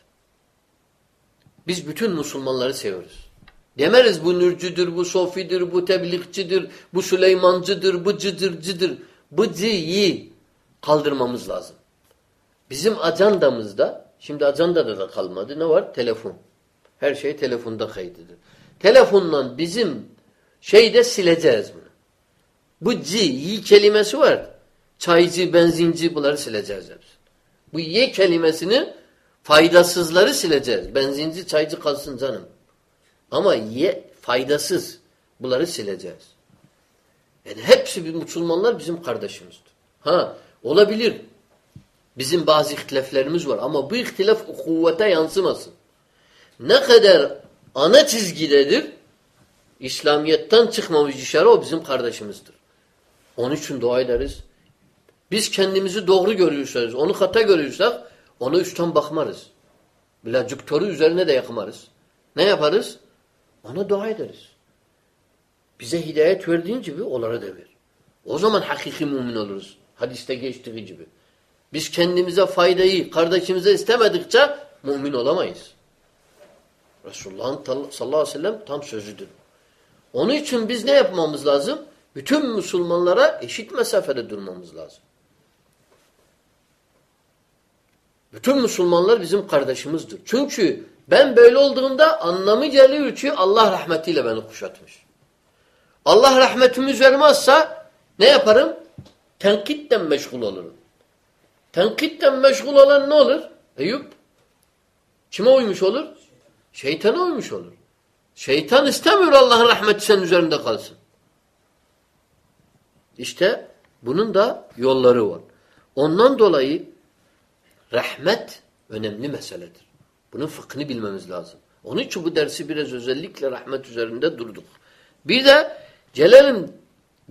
Biz bütün Müslümanları seviyoruz. Demeriz bu nürcüdür, bu sofidir, bu tebliğçidir, bu Süleymancıdır, bu cıdırcıdır. Bu cı'yi kaldırmamız lazım. Bizim ajandamızda, şimdi ajandada da kalmadı. Ne var? Telefon. Her şey telefonda kaydıdır. Telefonla bizim şeyde sileceğiz bunu. Bu ci, yi kelimesi var. Çaycı, benzinci bunları sileceğiz hepsi. Bu ye kelimesini faydasızları sileceğiz. Benzinci, çaycı kalsın canım. Ama ye faydasız. Bunları sileceğiz. Yani hepsi bir Müslümanlar bizim kardeşimizdir. Ha olabilir. Bizim bazı ihtilaflerimiz var ama bu ihtilaf kuvvete yansımasın. Ne kadar ana çizgidedir İslamiyet'ten çıkmamış dışarı o bizim kardeşimizdir. Onun için dua ederiz. Biz kendimizi doğru görüyorsak, onu hata görüyorsak ona üstten bakmarız. Bilacık üzerine de yakmarız. Ne yaparız? Ona dua ederiz. Bize hidayet verdiğin gibi onlara da ver. O zaman hakiki mümin oluruz. Hadiste geçtiği gibi. Biz kendimize faydayı kardeşimize istemedikçe mümin olamayız. Resulullah'ın sallallahu aleyhi ve sellem tam sözüdür. Onun için biz ne yapmamız lazım? Bütün Müslümanlara eşit mesafede durmamız lazım. Bütün Müslümanlar bizim kardeşimizdir. Çünkü ben böyle olduğumda anlamı geliyor ki Allah rahmetiyle beni kuşatmış. Allah rahmetimi vermezse ne yaparım? Tenkitten meşgul olurum. Tenkitten meşgul olan ne olur? Eyüp kime uymuş olur? Şeytana uymuş olur. Şeytan istemiyor Allah'ın rahmeti senin üzerinde kalsın. İşte bunun da yolları var. Ondan dolayı rahmet önemli meseledir. Bunun fıkhını bilmemiz lazım. Onun için bu dersi biraz özellikle rahmet üzerinde durduk. Bir de gelelim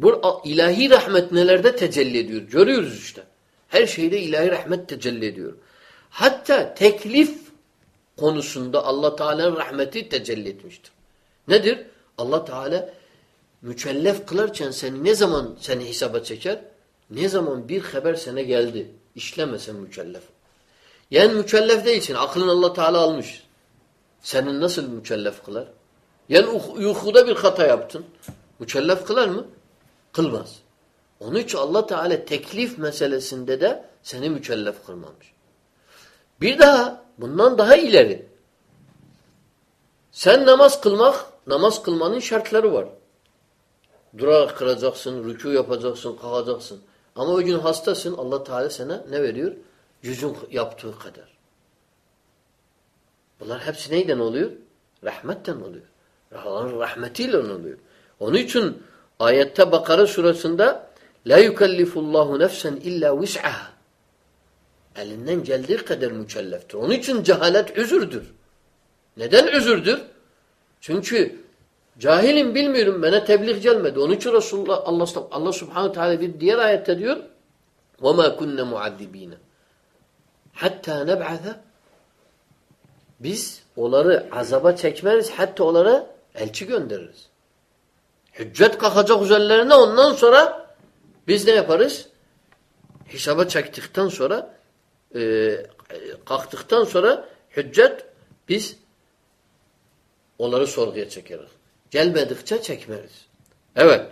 bu ilahi rahmet nelerde tecelli ediyor? Görüyoruz işte. Her şeyde ilahi rahmet tecelli ediyor. Hatta teklif konusunda Allah Teala'nın rahmeti tecelli etmiştir. Nedir? Allah Teala mükellef kılarken seni ne zaman seni hesaba çeker? Ne zaman bir haber sana geldi. İşlemesen mükellef. Yani mükellef değilsin. Aklını Allah Teala almış. Senin nasıl mükellef kılar? Yani uykuda bir hata yaptın. Mükellef kılar mı? Kılmaz. Onun için Allah Teala teklif meselesinde de seni mükellef kılmamış. Bir daha bundan daha ileri. Sen namaz kılmak, namaz kılmanın şartları var. Durarak kıracaksın, rükû yapacaksın, kalkacaksın. Ama o gün hastasın, Allah Teala sana ne veriyor? Yüzün yaptığı kadar. Bunlar hepsi neyden oluyor? Rahmetten oluyor. Allah'ın rahmetiyle oluyor. Onun için ayette Bakara surasında La yukellifullahu nefsen illa vis'aha. Elinden geldiği kadar mükelleftir. Onun için cehalet üzürdür. Neden üzürdür? Çünkü Cahilim bilmiyorum. Bana tebliğ gelmedi. Onun için Resulullah Allah, Allah subhanahu teala bir diğer ayette diyor وَمَا كُنَّ مُعَذِّب۪ينَ Hatta neb'ate biz onları azaba çekmeriz hatta onlara elçi göndeririz. Hüccet kalkacak üzerlerine ondan sonra biz ne yaparız? Hesaba çektikten sonra e, kalktıktan sonra hüccet biz onları sorguya çekeriz. Gelmedikçe çekmeriz. Evet.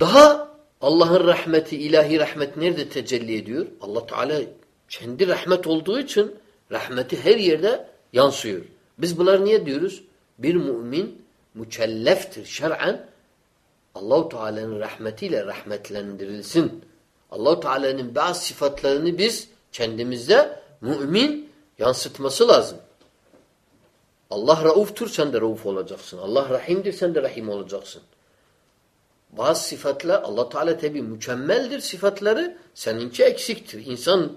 Daha Allah'ın rahmeti, ilahi rahmet nerede tecelli ediyor? Allah Teala kendi rahmet olduğu için rahmeti her yerde yansıyor. Biz bunlar niye diyoruz? Bir mümin mükelleftir şer'en Allahu Teala'nın rahmetiyle rahmetlendirilsin. Allahu Teala'nın bazı sıfatlarını biz kendimizde mümin yansıtması lazım. Allah rauftur sen de rauf olacaksın. Allah rahimdir sen de rahim olacaksın. Bazı sıfatlar Allah Teala tabi mükemmeldir sıfatları seninki eksiktir. İnsan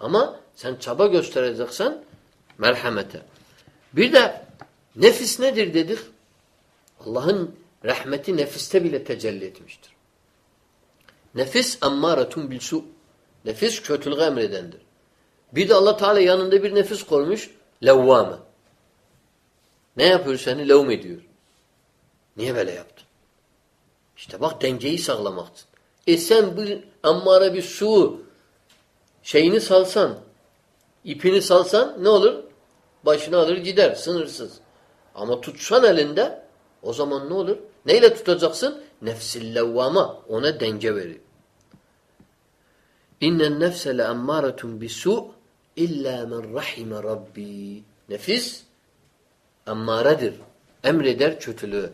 ama sen çaba göstereceksen merhamete. Bir de nefis nedir dedik? Allah'ın rahmeti nefiste bile tecelli etmiştir. Nefis emmâretun bil su. Nefis kötülüğü emredendir. Bir de Allah Teala yanında bir nefis koymuş. Levvame. Ne yapıyor seni? Levm ediyor. Niye böyle yaptın? İşte bak dengeyi sağlamaktır. E sen bir emmare bir su şeyini salsan, ipini salsan ne olur? Başını alır gider sınırsız. Ama tutsan elinde o zaman ne olur? Neyle tutacaksın? Nefsil levvama. Ona denge verir. İnnen nefse le emmâretun bisu illa men rahime rabbi. Nefis emmaredir. Emreder kötülüğü.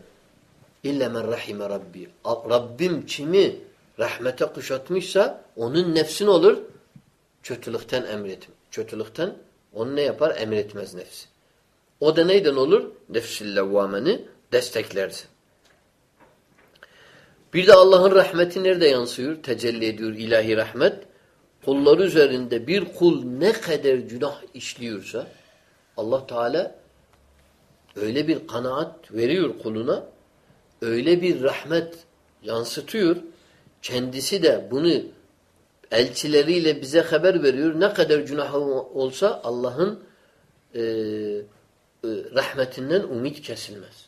İlla men rahime rabbi. Rabbim kimi rahmete kuşatmışsa onun nefsin olur kötülükten emret. Kötülükten onu ne yapar? Emretmez nefsi. O da neyden olur? Nefs-i desteklersin. Bir de Allah'ın rahmeti nerede yansıyor? Tecelli ediyor ilahi rahmet. Kulları üzerinde bir kul ne kadar günah işliyorsa Allah Teala öyle bir kanaat veriyor kuluna, öyle bir rahmet yansıtıyor. Kendisi de bunu elçileriyle bize haber veriyor. Ne kadar günah olsa Allah'ın e, e, rahmetinden umut kesilmez.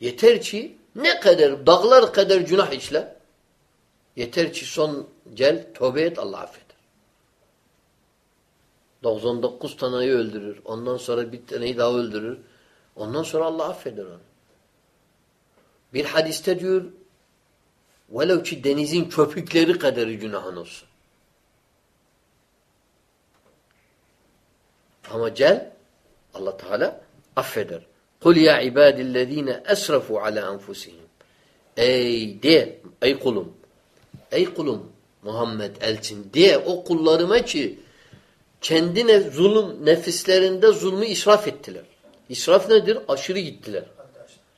Yeter ki ne kadar dağlar kadar günah işle yeter ki son gel tövbe et Allah affeder. 99 taneyi öldürür. Ondan sonra bir taneyi daha öldürür. Ondan sonra Allah affeder onu. Bir hadiste diyor velev ki denizin köpükleri kadar günahın olsun. Ama gel Allah Teala affeder. Kul ya ibadillezine esrafu ala enfusihim. Ey de, ey kulum. Ey kulum Muhammed elçin de o kullarıma ki kendine zulüm nefislerinde zulmü israf ettiler. İsraf nedir? Aşırı gittiler.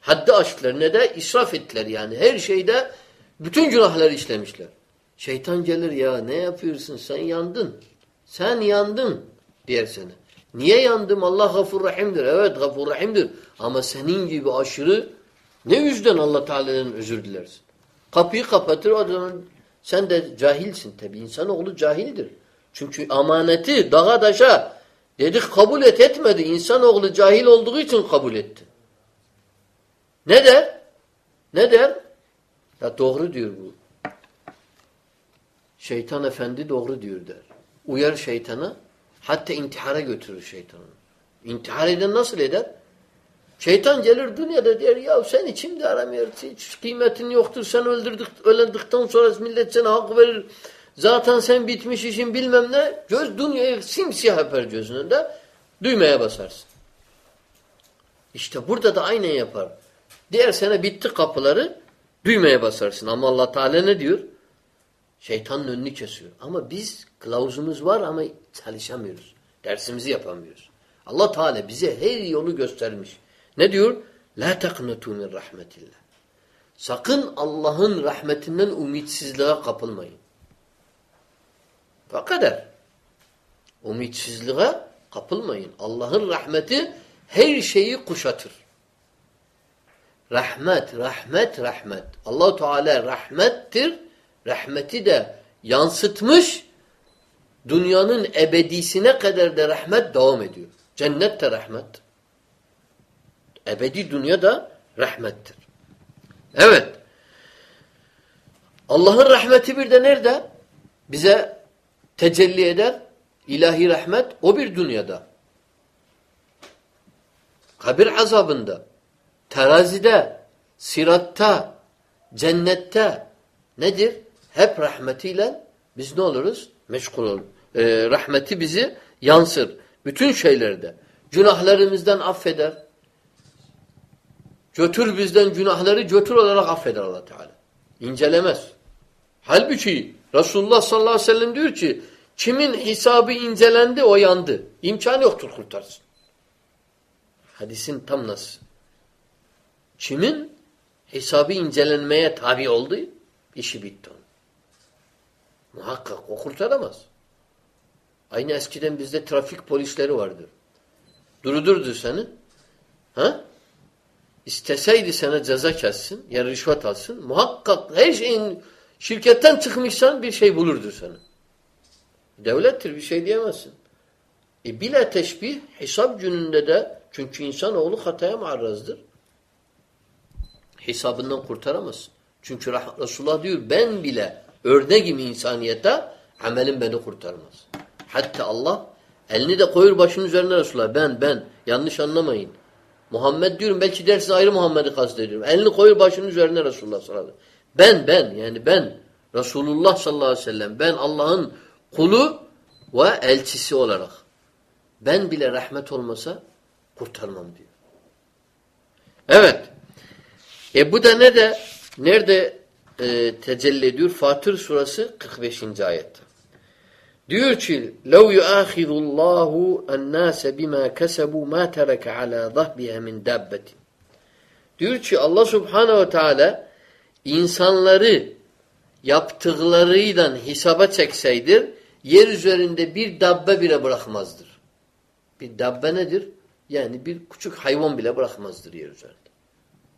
Haddi aştılar. Ne de? İsraf ettiler yani. Her şeyde bütün günahları işlemişler. Şeytan gelir ya ne yapıyorsun sen yandın. Sen yandın diyer seni. Niye yandım? Allah gafur rahimdir. Evet gafur rahimdir. Ama senin gibi aşırı ne yüzden Allah Teala'dan özür dilersin? Kapıyı kapatır o zaman sen de cahilsin tabi. İnsanoğlu cahildir. Çünkü amaneti dağa daşa dedik kabul et etmedi. İnsanoğlu cahil olduğu için kabul etti. Ne der? Ne der? Ya doğru diyor bu. Şeytan efendi doğru diyor der. Uyar şeytana hatta intihara götürür şeytanı. İntihar eden nasıl eder? Şeytan gelir dünyada der ya sen içimde aramıyor. Hiç kıymetin yoktur. Sen öldürdük, öldükten sonra millet sana hak verir. Zaten sen bitmiş işin bilmem ne. Göz dünyayı simsiyah yapar gözünde. Düğmeye basarsın. İşte burada da aynen yapar. Diğer sene bitti kapıları düğmeye basarsın. Ama Allah Teala ne diyor? Şeytanın önünü kesiyor. Ama biz kılavuzumuz var ama çalışamıyoruz. Dersimizi yapamıyoruz. Allah Teala bize her yolu göstermiş. Ne diyor? La taknatu min rahmetillah. Sakın Allah'ın rahmetinden umitsizliğe kapılmayın. O kadar. Umitsizliğe kapılmayın. Allah'ın rahmeti her şeyi kuşatır. Rahmet, rahmet, rahmet. Allahu Teala rahmettir. Rahmeti de yansıtmış. Dünyanın ebedisine kadar da rahmet devam ediyor. Cennet de rahmet. Ebedi dünya da rahmettir. Evet. Allah'ın rahmeti bir de nerede? Bize tecelli eder. İlahi rahmet o bir dünyada. Kabir azabında, terazide, siratta, cennette nedir? Hep rahmetiyle biz ne oluruz? Meşgul olur. Ee, rahmeti bizi yansır. Bütün şeylerde. Günahlarımızdan affeder. Götür bizden günahları götür olarak affeder allah Teala. İncelemez. Halbuki Resulullah sallallahu aleyhi ve sellem diyor ki kimin hesabı incelendi o yandı. İmkanı yoktur kurtarsın. Hadisin tam nasıl? Kimin hesabı incelenmeye tabi oldu işi bitti. Muhakkak o kurtaramaz. Aynı eskiden bizde trafik polisleri vardır. Durudurdu seni. Ha? İsteseydi sana ceza kessin, ya rüşvet alsın. Muhakkak her şeyin şirketten çıkmışsan bir şey bulurdu sana. Devlettir bir şey diyemezsin. E bile teşbih hesap gününde de çünkü insanoğlu hataya marrazdır. Hesabından kurtaramaz. Çünkü Resulullah diyor ben bile örneğim insaniyete amelim beni kurtarmaz. Hatta Allah elini de koyur başının üzerine Resulullah. Ben ben yanlış anlamayın. Muhammed diyorum belki dersiz ayrı Muhammed'i kastediyorum. Elini koyur başının üzerine Resulullah sallallahu aleyhi ve sellem. Ben ben yani ben Resulullah sallallahu aleyhi ve sellem ben Allah'ın kulu ve elçisi olarak ben bile rahmet olmasa kurtarmam diyor. Evet. E bu da ne de nerede e, tecelli ediyor? Fatır surası 45. ayette. Diyor ki لَوْ يُآخِذُ اللّٰهُ النَّاسَ بِمَا كَسَبُوا مَا تَرَكَ عَلَى ظَهْبِهَا مِنْ دَابَّةٍ Diyor ki Allah subhanehu ve teala insanları yaptıklarıyla hesaba çekseydir yer üzerinde bir dabbe bile bırakmazdır. Bir dabbe nedir? Yani bir küçük hayvan bile bırakmazdır yer üzerinde.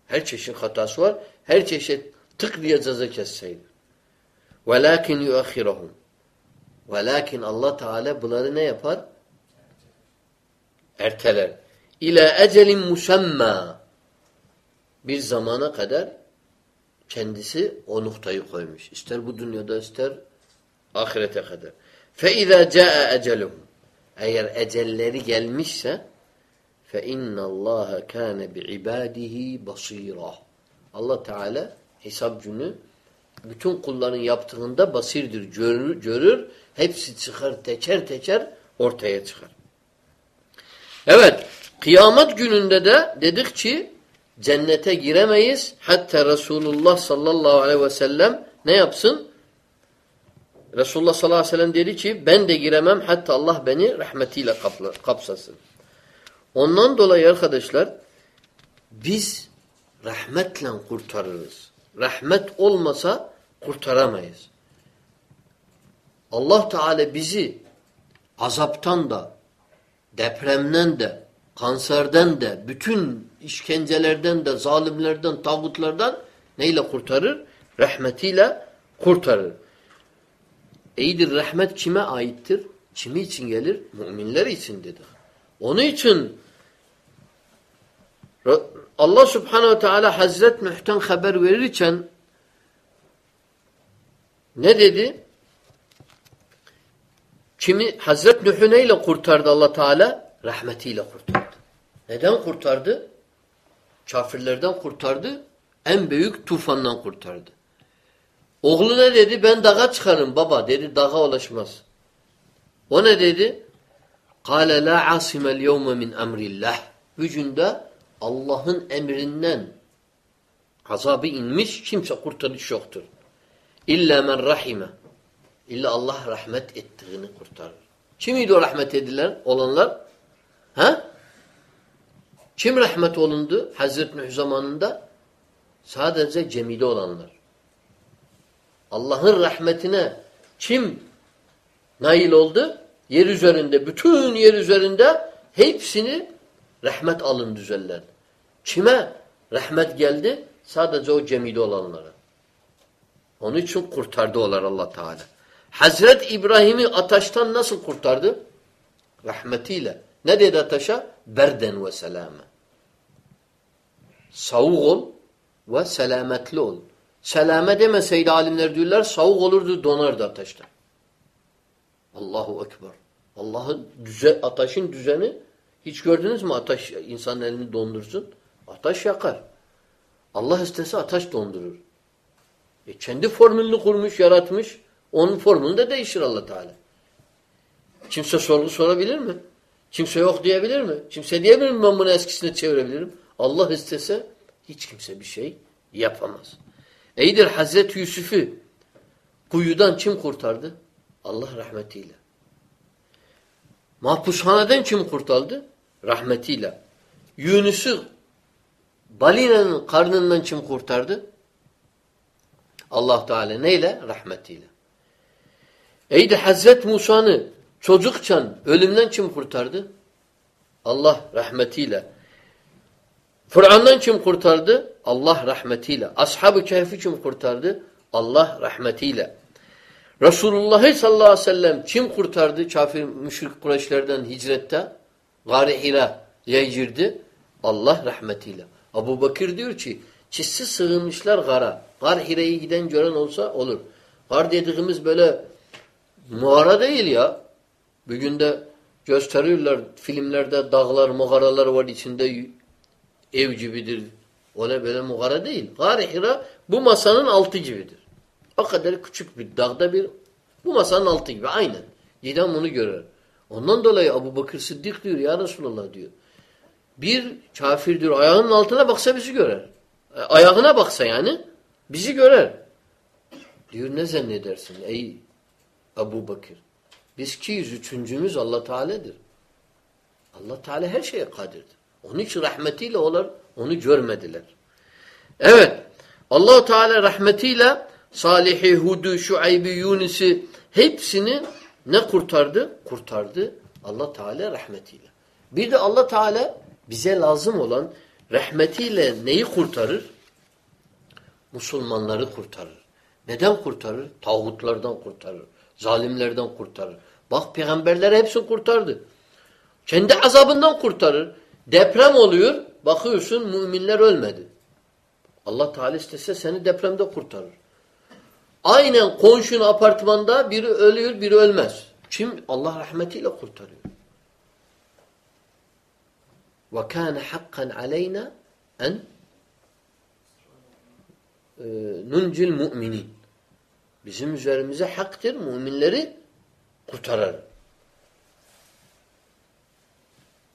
Her çeşit hatası var. Her çeşit tık diye ceza kesseydi. وَلَاكِنْ يُؤَخِّرَهُمْ Velakin Allah Teala bunları ne yapar? Erteler. İlâ ecelin musemma. Bir zamana kadar kendisi o noktayı koymuş. İster bu dünyada ister ahirete kadar. فَاِذَا جَاءَ اَجَلُهُمْ Eğer ecelleri gelmişse فَاِنَّ اللّٰهَ كَانَ بِعِبَادِهِ بَصِيرًا Allah Teala hesap günü bütün kulların yaptığında basirdir. Görür, görür hepsi çıkar teker teker ortaya çıkar. Evet, kıyamet gününde de dedik ki cennete giremeyiz. Hatta Resulullah sallallahu aleyhi ve sellem ne yapsın? Resulullah sallallahu aleyhi ve sellem dedi ki ben de giremem hatta Allah beni rahmetiyle kapsasın. Ondan dolayı arkadaşlar biz rahmetle kurtarırız. Rahmet olmasa kurtaramayız. Allah Teala bizi azaptan da, depremden de, kanserden de, bütün işkencelerden de, zalimlerden, tağutlardan neyle kurtarır? Rahmetiyle kurtarır. İyidir rahmet kime aittir? Kimi için gelir? Müminler için dedik. Onun için Allah subhanehu teala Hazret Nuh'tan haber verirken ne dedi? Kimi Hazret Nuh'u neyle kurtardı Allah Teala? Rahmetiyle kurtardı. Neden kurtardı? Kafirlerden kurtardı. En büyük tufandan kurtardı. Oğlu ne dedi? Ben dağa çıkarım baba. Dedi dağa ulaşmaz. O ne dedi? Kale la asimel yevme min emrillah. Gücünde Allah'ın emrinden azabı inmiş kimse kurtarış yoktur. İlla men rahime. İlla Allah rahmet ettiğini kurtarır. Kimiydi o rahmet edilen olanlar? Ha? Kim rahmet olundu Hazreti Nuh zamanında? Sadece cemide olanlar. Allah'ın rahmetine kim nail oldu? Yer üzerinde, bütün yer üzerinde hepsini Rahmet alın düzenler. Kime? Rahmet geldi? Sadece o cemide olanlara. Onun için kurtardı onlar Allah Teala. Hazret İbrahim'i ateşten nasıl kurtardı? Rahmetiyle. Ne dedi ateşe? Berden ve selame. Savuk ol ve selametli ol. Selame demeseydi alimler diyorlar savuk olurdu donardı ateşten. Allahu Ekber. Allah'ın düze, ateşin düzeni hiç gördünüz mü ateş insanın elini dondursun? Ateş yakar. Allah istese ateş dondurur. E kendi formülünü kurmuş, yaratmış. Onun formülü de değişir allah Teala. Kimse sorgu sorabilir mi? Kimse yok diyebilir mi? Kimse diyebilir mi ben bunu eskisine çevirebilirim? Allah istese hiç kimse bir şey yapamaz. İyidir Hazreti Yusuf'u kuyudan kim kurtardı? Allah rahmetiyle. Mahpushaneden kim kurtardı? Rahmetiyle. Yunus'u balinanın karnından kim kurtardı? Allah Teala neyle? Rahmetiyle. Eydi Hazret Musa'nı çocukçan ölümden kim kurtardı? Allah rahmetiyle. Fıran'dan kim kurtardı? Allah rahmetiyle. Ashab-ı Kehf'i kim kurtardı? Allah rahmetiyle. Resulullah sallallahu aleyhi ve sellem kim kurtardı kafir müşrik Kureyşlerden hicrette? Gari Hira'ya girdi. Allah rahmetiyle. Abu Bakır diyor ki çizsi sığınmışlar gara. Gar Hira'yı giden gören olsa olur. Gar dediğimiz böyle mağara değil ya. Bugün de gösteriyorlar filmlerde dağlar, mağaralar var içinde ev gibidir. Öyle böyle mağara değil. Gar-ı Hira bu masanın altı gibidir. O kadar küçük bir dağda bir bu masanın altı gibi aynen. Giden bunu görür. Ondan dolayı Abu Bakır Sıddık diyor ya Resulallah diyor. Bir kafir ayağının altına baksa bizi görer. E, ayağına baksa yani bizi görer. Diyor ne zannedersin ey Abu Bakır? Biz kiyiz üçüncümüz Allah Teala'dır. Allah Teala her şeye kadirdir. Onun için rahmetiyle onlar onu görmediler. Evet. allah Teala rahmetiyle Salih'i, Hud'u, Şuayb'i, Yunus'u hepsini ne kurtardı? Kurtardı Allah Teala rahmetiyle. Bir de Allah Teala bize lazım olan rahmetiyle neyi kurtarır? Müslümanları kurtarır. Neden kurtarır? Tağutlardan kurtarır. Zalimlerden kurtarır. Bak peygamberler hepsini kurtardı. Kendi azabından kurtarır. Deprem oluyor. Bakıyorsun müminler ölmedi. Allah Teala istese seni depremde kurtarır. Aynen komşun apartmanda biri ölüyor, biri ölmez. Kim? Allah rahmetiyle kurtarıyor. وَكَانَ حَقًّا عَلَيْنَا en e, nuncil müminin. Bizim üzerimize haktır. Müminleri kurtarır.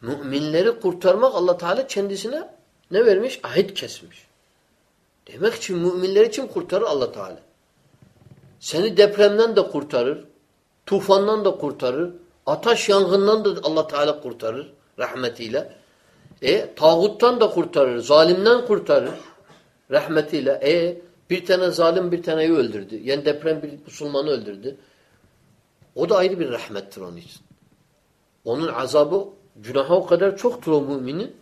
Müminleri kurtarmak Allah Teala kendisine ne vermiş? Ahit kesmiş. Demek için müminleri için kurtarır Allah Teala. Seni depremden de kurtarır. Tufandan da kurtarır. Ateş yangından da Allah Teala kurtarır rahmetiyle. E tağuttan da kurtarır. Zalimden kurtarır rahmetiyle. E bir tane zalim bir taneyi öldürdü. Yani deprem bir Müslümanı öldürdü. O da ayrı bir rahmettir onun için. Onun azabı günahı o kadar çoktur o müminin.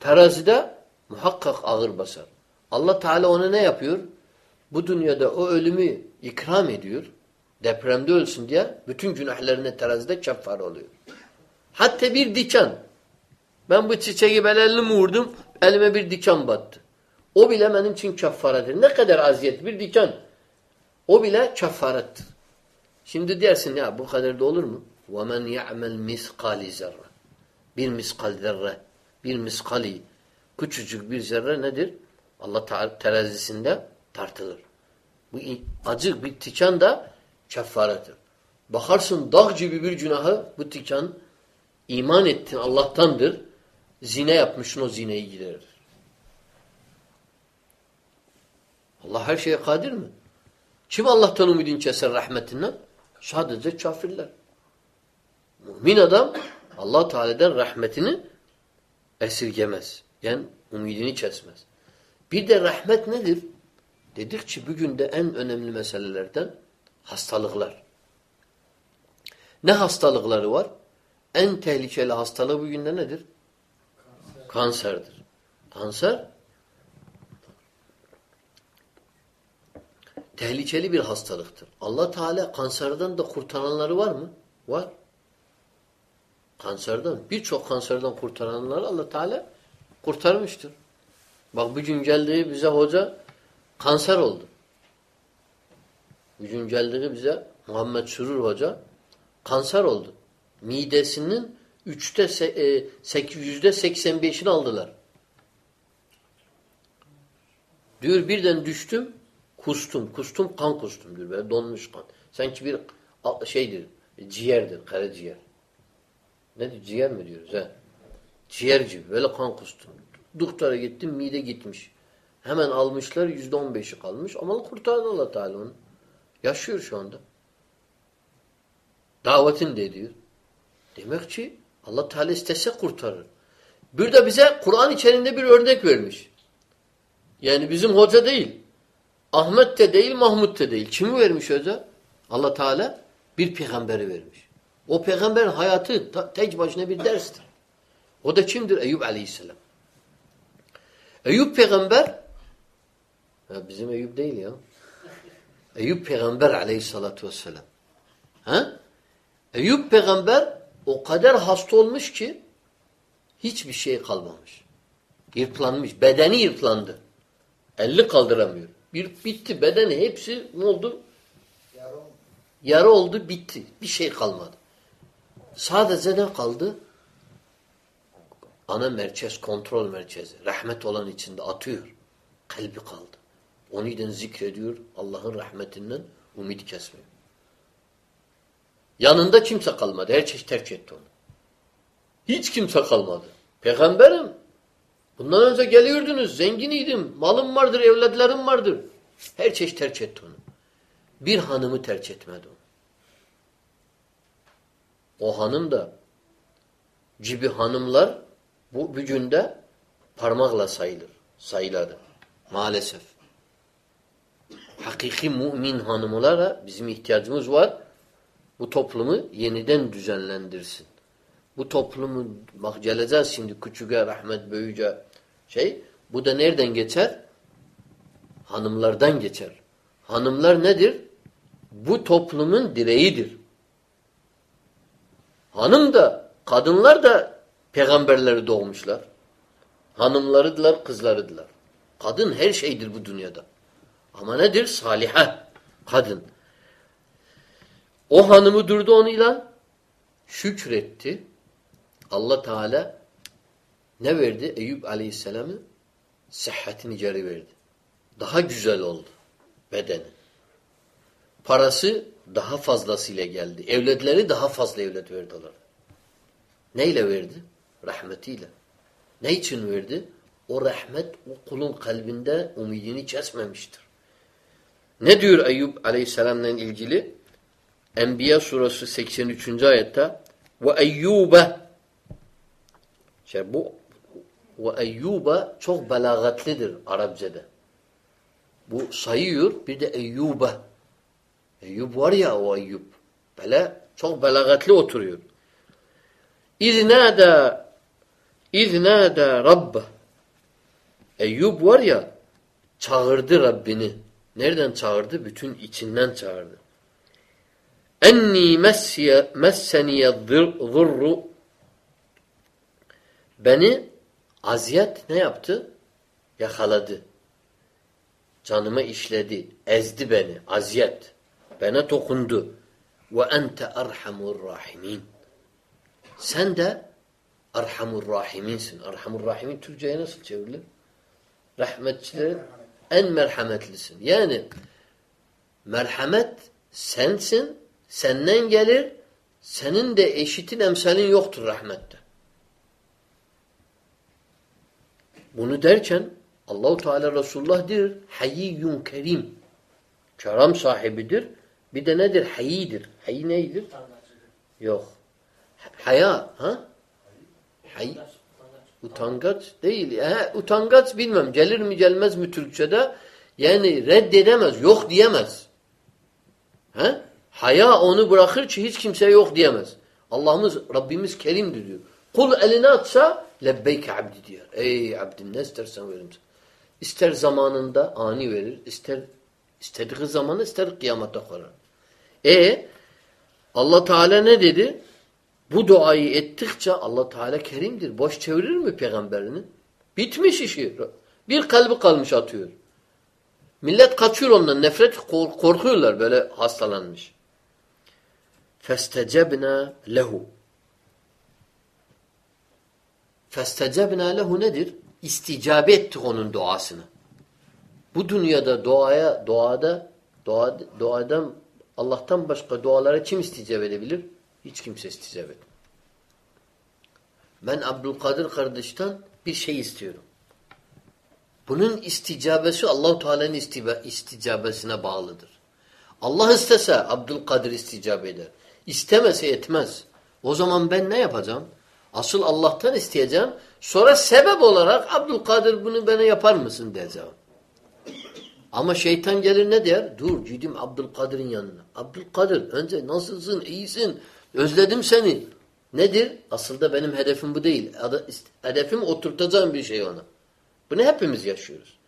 Terazide muhakkak ağır basar. Allah Teala ona ne yapıyor? Bu dünyada o ölümü ikram ediyor. Depremde ölsün diye bütün günahlarına terazide keffar oluyor. Hatta bir diken. Ben bu çiçeği ben elimi vurdum. Elime bir diken battı. O bile benim için keffaredir. Ne kadar aziyet bir diken. O bile keffarettir. Şimdi dersin ya bu kadar da olur mu? وَمَنْ يَعْمَلْ مِسْقَالِ zerre. Bir miskal zerre. Bir miskali. Küçücük bir zerre nedir? Allah terazisinde tartılır. Bu acı bir tikan da keffaretir. Bakarsın dağ gibi bir günahı bu tikan iman ettin Allah'tandır. Zine yapmışsın o zineyi giderir. Allah her şeye kadir mi? Kim Allah'tan umudun keser rahmetinden? Sadece kafirler. Mümin adam Allah Teala'dan rahmetini esirgemez. Yani umidini kesmez. Bir de rahmet nedir? Dedik ki bugün de en önemli meselelerden hastalıklar. Ne hastalıkları var? En tehlikeli hastalığı bugün de nedir? Kanserdir. Kanser tehlikeli bir hastalıktır. Allah Teala kanserden de kurtaranları var mı? Var. Kanserden, birçok kanserden kurtaranları Allah Teala kurtarmıştır. Bak bugün geldiği bize hoca kanser oldu. Bugün geldiği bize Muhammed Sürür Hoca kanser oldu. Midesinin üçte e, yüzde seksen beşini aldılar. Diyor birden düştüm, kustum. Kustum, kan kustum diyor. Böyle donmuş kan. Sanki bir şeydir, ciğerdir, karaciğer. Ne diyor, ciğer mi diyoruz? He. Ciğer gibi. Böyle kan kustum. Doktora gittim, mide gitmiş. Hemen almışlar, yüzde on beşi kalmış. Ama kurtardı allah Teala onu. Yaşıyor şu anda. Davetin de ediyor. Demek ki Allah Teala istese kurtarır. Bir de bize Kur'an içerisinde bir örnek vermiş. Yani bizim hoca değil. Ahmet de değil, Mahmud de değil. Kimi vermiş hoca? Allah Teala bir peygamberi vermiş. O peygamberin hayatı tek başına bir derstir. O da kimdir? Eyüp Aleyhisselam. Eyüp peygamber ya bizim Eyüp değil ya. Eyüp peygamber aleyhissalatu vesselam. Ha? Eyüp peygamber o kadar hasta olmuş ki hiçbir şey kalmamış. Yırtlanmış. Bedeni yırtlandı. Elli kaldıramıyor. Bir bitti. Bedeni hepsi ne oldu? Yarı, Yarı oldu bitti. Bir şey kalmadı. Sadece ne kaldı? Ana merkez, kontrol merkezi. Rahmet olan içinde atıyor. Kalbi kaldı. Onu yüzden zikrediyor. Allah'ın rahmetinden umut kesmiyor. Yanında kimse kalmadı. Her çeşit terk etti onu. Hiç kimse kalmadı. Peygamberim bundan önce geliyordunuz. Zenginiydim. Malım vardır, evlatlarım vardır. Her çeşit terk etti onu. Bir hanımı terk etmedi onu. O hanım da gibi hanımlar bu gücünde parmakla sayılır. Sayıladı. Maalesef. Hakiki mümin hanımlara bizim ihtiyacımız var. Bu toplumu yeniden düzenlendirsin. Bu toplumu bak geleceğiz şimdi küçüge rahmet büyüce şey. Bu da nereden geçer? Hanımlardan geçer. Hanımlar nedir? Bu toplumun direğidir. Hanım da, kadınlar da peygamberleri doğmuşlar. Hanımlarıdılar, kızlarıdılar. Kadın her şeydir bu dünyada. Ama nedir? Saliha. Kadın. O hanımı durdu onunla şükretti. Allah Teala ne verdi? Eyüp Aleyhisselam'ı sıhhatini geri verdi. Daha güzel oldu bedeni. Parası daha fazlasıyla geldi. Evletleri daha fazla evlet verdi ona. Neyle verdi? Rahmetiyle. Ne için verdi? O rahmet o kulun kalbinde umidini kesmemiştir. Ne diyor Eyüp Aleyhisselam'la ilgili? Enbiya surası 83. ayette ve Eyyube şey bu ve Eyyube çok belagatlidir Arapçada. Bu sayıyor bir de Eyyube. Eyyub var ya o Eyyub. Böyle çok belagatli oturuyor. İznâdâ İznâdâ Rabbe Eyyub var ya çağırdı Rabbini. Nereden çağırdı? Bütün içinden çağırdı. Enni messeniye zurru Beni aziyet ne yaptı? Yakaladı. Canıma işledi. Ezdi beni. Aziyet. Bana dokundu. Ve ente erhamur rahimin. Sen de erhamur rahiminsin. Erhamur rahimin Türkçe'ye nasıl çevrilir? Rahmetçilerin en merhametlisin. Yani merhamet sensin, senden gelir, senin de eşitin emsalin yoktur rahmette. Bunu derken Allahu Teala Resulullah der, hayyun kerim. Keram sahibidir. Bir de nedir? Hayidir. Hayi neydir? Yok. Haya. Ha? Hay. Utangaç değil. He, utangaç bilmem. Gelir mi gelmez mi Türkçe'de? Yani reddedemez. Yok diyemez. He? Haya onu bırakır ki hiç kimse yok diyemez. Allah'ımız, Rabbimiz kerimdir diyor. Kul elini atsa lebbeyke abdi diyor. Ey abdim ne istersen veririm. İster zamanında ani verir, ister istediği zamanı ister kıyamete koyar. E Allah Teala ne dedi? Bu duayı ettikçe Allah Teala kerimdir. Boş çevirir mi peygamberini? Bitmiş işi. Bir kalbi kalmış atıyor. Millet kaçıyor ondan. Nefret korkuyorlar böyle hastalanmış. Festecebna lehu. Festecebna lehu nedir? İsticabe ettik onun duasını. Bu dünyada duaya, duada, dua, duadan Allah'tan başka dualara kim isticabe edebilir? Hiç kimse etmez. Ben Abdülkadir kardeşten bir şey istiyorum. Bunun isticabesi Allahu Teala'nın isticabesine bağlıdır. Allah istese Abdülkadir isticabe eder. İstemese etmez. O zaman ben ne yapacağım? Asıl Allah'tan isteyeceğim. Sonra sebep olarak Abdülkadir bunu bana yapar mısın diyeceğim. Ama şeytan gelir ne der? Dur gidim Abdülkadir'in yanına. Abdülkadir önce nasılsın, iyisin, özledim seni. Nedir? Aslında benim hedefim bu değil. Hedefim oturtacağım bir şey ona. Bunu hepimiz yaşıyoruz.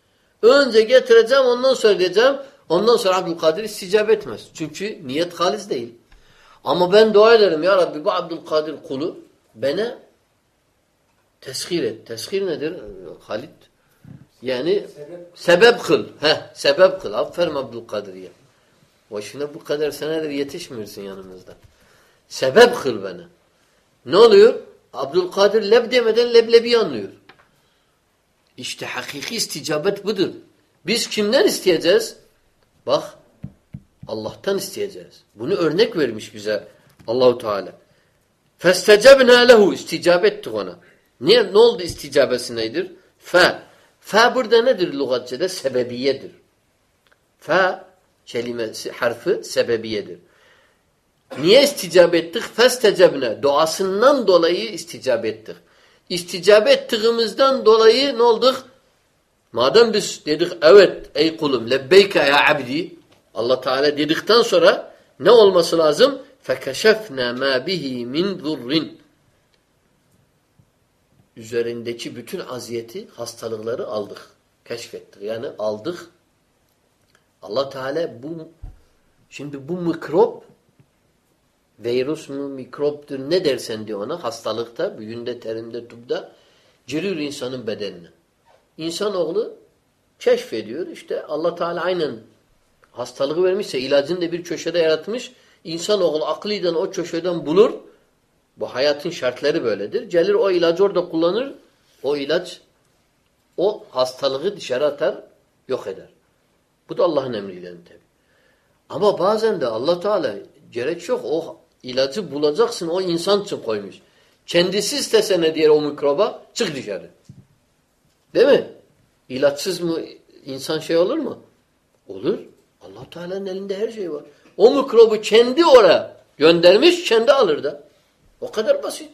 Önce getireceğim ondan sonra diyeceğim. Ondan sonra Abdülkadir isticap etmez. Çünkü niyet halis değil. Ama ben dua ederim ya Rabbi bu Abdülkadir kulu bana teshir et. Teshir nedir Halit? Yani sebep, sebep kıl. Heh, sebep kıl. Aferin Abdülkadir'ye. Başına bu kadar senedir yetişmiyorsun yanımızda. Sebep kıl bana. Ne oluyor? Abdülkadir leb demeden leblebi anlıyor. İşte hakiki isticabet budur. Biz kimden isteyeceğiz? Bak Allah'tan isteyeceğiz. Bunu örnek vermiş bize Allahu Teala. Festecebna lehu isticabet ettik ona. Niye ne oldu isticabesi nedir? Fe. Fe burada nedir lügatçede? Sebebiyedir. Fe kelimesi harfi sebebiyedir. Niye isticab ettik? Festecebne. Duasından dolayı isticab ettik. İsticab ettiğimizden dolayı ne olduk? Madem biz dedik evet ey kulum lebbeyke ya abdi Allah Teala dedikten sonra ne olması lazım? Fekeşefne ma bihi min zurrin. Üzerindeki bütün aziyeti, hastalıkları aldık. Keşfettik. Yani aldık. Allah Teala bu şimdi bu mikrop virüs mü, mikroptur ne dersen diyor ona hastalıkta, büyünde, terimde, tubda giriyor insanın bedenine. İnsanoğlu keşfediyor. İşte Allah Teala aynen hastalığı vermişse ilacını da bir köşede yaratmış. İnsanoğlu aklıyla o köşeden bulur. Bu hayatın şartları böyledir. Gelir o ilacı orada kullanır. O ilaç o hastalığı dışarı atar, yok eder. Bu da Allah'ın emriyle tabi. Ama bazen de Allah Teala gerek yok. O ilacı bulacaksın. O insan için koymuş. Kendisi istese ne diyer o mikroba? Çık dışarı. Değil mi? İlaçsız mı insan şey olur mu? Olur. allah Teala'nın elinde her şey var. O mikrobu kendi oraya göndermiş, kendi alır da. O kadar basit.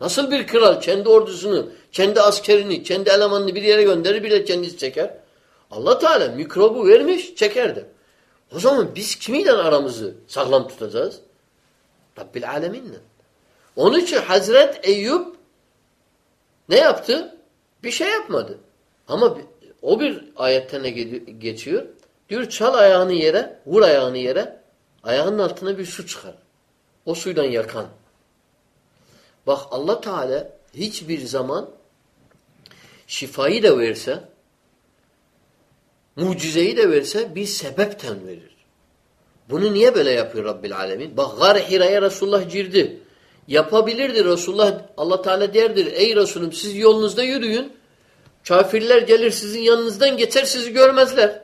Nasıl bir kral kendi ordusunu, kendi askerini, kendi elemanını bir yere gönderir, bir de kendisi çeker. allah Teala mikrobu vermiş, çekerdi. O zaman biz kimiyle aramızı sağlam tutacağız? Rabbil aleminle. Onun için Hazret Eyüp ne yaptı? Bir şey yapmadı. Ama o bir ayette ne geçiyor? Diyor çal ayağını yere, vur ayağını yere, ayağının altına bir su çıkar. O suydan yakan. Bak Allah Teala hiçbir zaman şifayı da verse, mucizeyi de verse bir sebepten verir. Bunu niye böyle yapıyor Rabbil Alemin? Bak gar Hira'ya Resulullah girdi. Yapabilirdi Resulullah. Allah Teala derdir. Ey Resulüm siz yolunuzda yürüyün. Kafirler gelir sizin yanınızdan geçer sizi görmezler.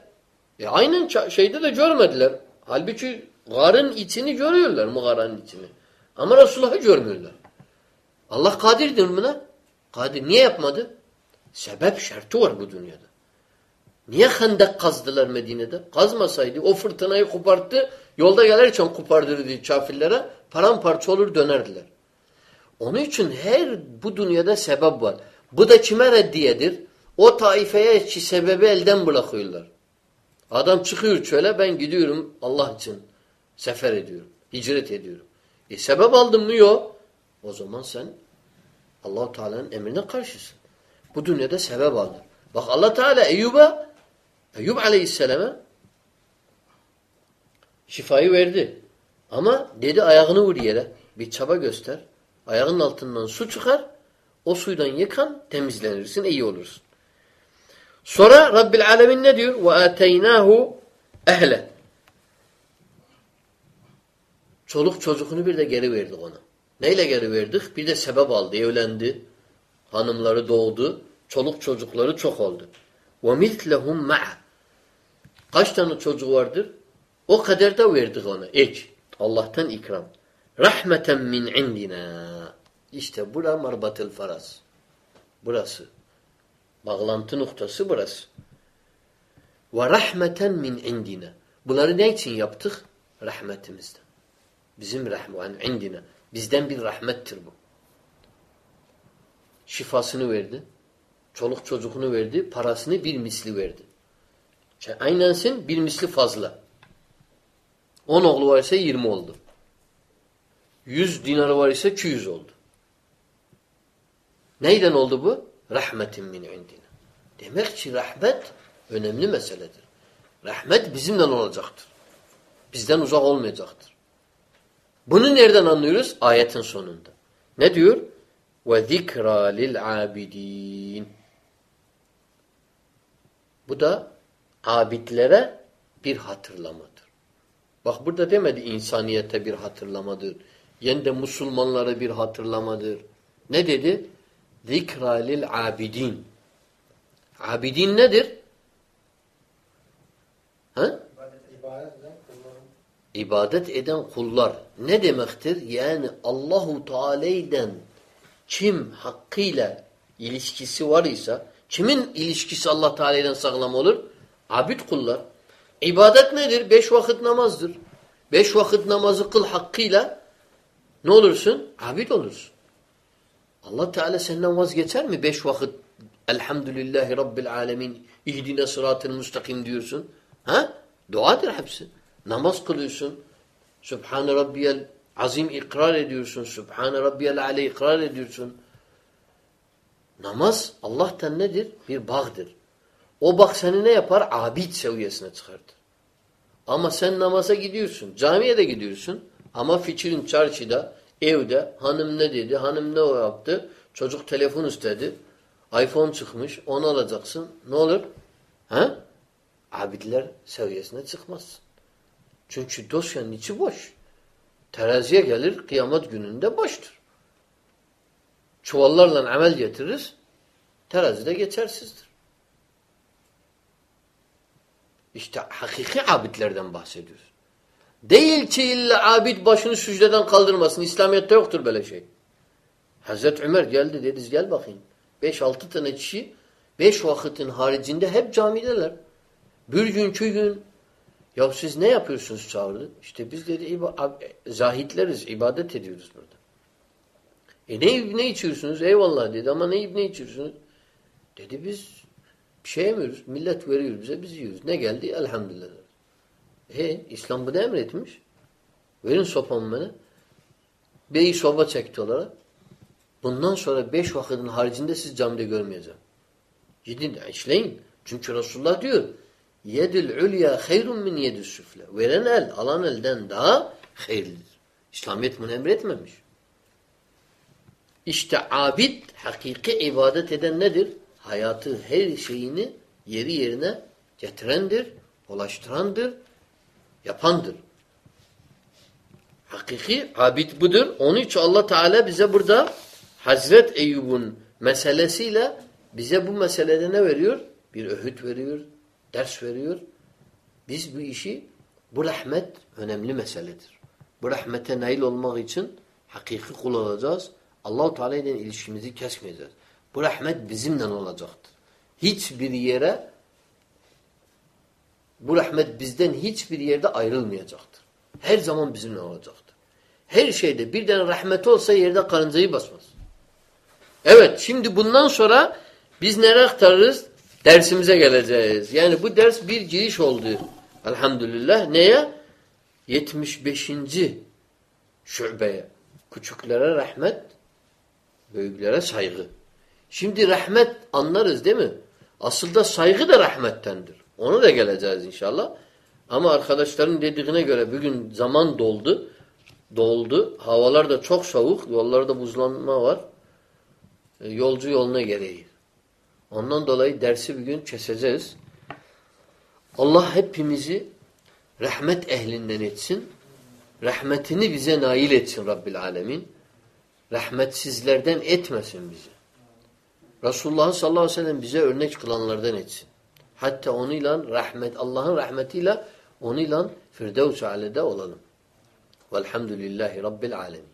E aynen şeyde de görmediler. Halbuki garın içini görüyorlar mağaranın içini. Ama Resulullah'ı görmüyorlar. Allah kadirdir buna. Kadir. Niye yapmadı? Sebep şartı var bu dünyada. Niye hendek kazdılar Medine'de? Kazmasaydı o fırtınayı koparttı. Yolda gelirken kopardırdı kafirlere. Paramparça olur dönerdiler. Onun için her bu dünyada sebep var. Bu da kime reddiyedir? O taifeye ki sebebi elden bırakıyorlar. Adam çıkıyor şöyle ben gidiyorum Allah için. Sefer ediyorum. Hicret ediyorum. E sebep aldın mı yok. O zaman sen Allahu Teala'nın emrine karşısın. Bu dünyada sebep alır. Bak Allah Teala Eyyub'a Eyyub Aleyhisselam'a şifayı verdi. Ama dedi ayağını vur yere. Bir çaba göster. Ayağının altından su çıkar. O suydan yıkan temizlenirsin, iyi olursun. Sonra Rabbil Alemin ne diyor? وَاَتَيْنَاهُ ehle. Çoluk çocuğunu bir de geri verdik ona. Neyle geri verdik? Bir de sebep aldı. Evlendi. Hanımları doğdu. Çoluk çocukları çok oldu. وَمِثْلَهُمْ مَعَ Kaç tane çocuğu vardır? O kadar da verdik ona. Ek. Allah'tan ikram. Rahmeten min indina. İşte bura marbatıl faraz. Burası. Bağlantı noktası burası. Ve rahmeten min indina. Bunları ne için yaptık? Rahmetimizden. Bizim rahmet indina. Bizden bir rahmettir bu. Şifasını verdi. Çoluk çocuğunu verdi. Parasını bir misli verdi. Aynensin bir misli fazla. On oğlu var ise yirmi oldu. Yüz dinarı var ise iki yüz oldu. Neyden oldu bu? Rahmetin min indina. Demek ki rahmet önemli meseledir. Rahmet bizimle olacaktır. Bizden uzak olmayacaktır. Bunu nereden anlıyoruz? Ayetin sonunda. Ne diyor? Ve zikra lil abidin. Bu da abidlere bir hatırlamadır. Bak burada demedi insaniyete bir hatırlamadır. Yen de Müslümanlara bir hatırlamadır. Ne dedi? Zikra lil abidin. Abidin nedir? Ha? İbadet eden kullar. Ne demektir? Yani Allahu Teala'dan kim hakkıyla ilişkisi var ise kimin ilişkisi Allah Teala'dan sağlam olur? Abid kullar. İbadet nedir? Beş vakit namazdır. Beş vakit namazı kıl hakkıyla ne olursun? Abid olursun. Allah Teala senden vazgeçer mi? Beş vakit Elhamdülillahi Rabbil Alemin İhdine sıratın müstakim diyorsun. Ha? Duadır hepsi. Namaz kılıyorsun. Sübhane Rabbiyel azim ikrar ediyorsun. Sübhane Rabbiyel ale ikrar ediyorsun. Namaz Allah'tan nedir? Bir bağdır. O bak seni ne yapar? Abid seviyesine çıkartır. Ama sen namaza gidiyorsun. Camiye de gidiyorsun. Ama fikrin çarşıda, evde hanım ne dedi, hanım ne yaptı, çocuk telefon istedi, iPhone çıkmış, onu alacaksın. Ne olur? Ha? Abidler seviyesine çıkmazsın. Çünkü dosyanın içi boş. Teraziye gelir, kıyamet gününde boştur. Çuvallarla amel getiririz, terazide geçersizdir. İşte hakiki abidlerden bahsediyoruz. Değil ki illa abid başını sücdeden kaldırmasın. İslamiyet'te yoktur böyle şey. Hazreti Ömer geldi dedi gel bakayım. Beş altı tane kişi beş vakitin haricinde hep camideler. Bir gün iki gün ya siz ne yapıyorsunuz çağırdı? İşte biz dedi zahitleriz, ibadet ediyoruz burada. E ne, ne içiyorsunuz? Eyvallah dedi ama ne ne içiyorsunuz? Dedi biz bir şey yemiyoruz. Millet veriyor bize biz yiyoruz. Ne geldi? Elhamdülillah. He, İslam bunu emretmiş. Verin sopamı bana. Beyi soba çekti olarak. Bundan sonra beş vakitin haricinde siz camide görmeyeceğim. Gidin işleyin. Çünkü Resulullah diyor yedil ulya hayrun min yedil süfle. Veren el, alan elden daha hayırlıdır. İslamiyet bunu emretmemiş. İşte abid, hakiki ibadet eden nedir? Hayatı her şeyini yeri yerine getirendir, ulaştırandır, yapandır. Hakiki abid budur. Onun için Allah Teala bize burada Hazret Eyyub'un meselesiyle bize bu meselede ne veriyor? Bir öğüt veriyor, ders veriyor. Biz bu işi, bu rahmet önemli meseledir. Bu rahmete nail olmak için hakiki kul olacağız. Allah-u Teala ile ilişkimizi kesmeyeceğiz. Bu rahmet bizimle olacaktır. Hiçbir yere bu rahmet bizden hiçbir yerde ayrılmayacaktır. Her zaman bizimle olacaktır. Her şeyde bir tane rahmet olsa yerde karıncayı basmaz. Evet şimdi bundan sonra biz nereye aktarırız? Dersimize geleceğiz. Yani bu ders bir giriş oldu. Elhamdülillah. Neye? 75. şubeye. Küçüklere rahmet, Büyüklere saygı. Şimdi rahmet anlarız değil mi? Aslında saygı da rahmettendir. Ona da geleceğiz inşallah. Ama arkadaşların dediğine göre bugün zaman doldu. Doldu. Havalar da çok soğuk. Yollarda buzlanma var. E, yolcu yoluna gereği. Ondan dolayı dersi bir gün keseceğiz. Allah hepimizi rahmet ehlinden etsin. Rahmetini bize nail etsin Rabbil Alemin. Rahmetsizlerden etmesin bizi. Resulullah sallallahu aleyhi ve sellem bize örnek kılanlardan etsin. Hatta onunla rahmet, Allah'ın rahmetiyle onunla Firdevs-i Ale'de olalım. Velhamdülillahi Rabbil Alemin.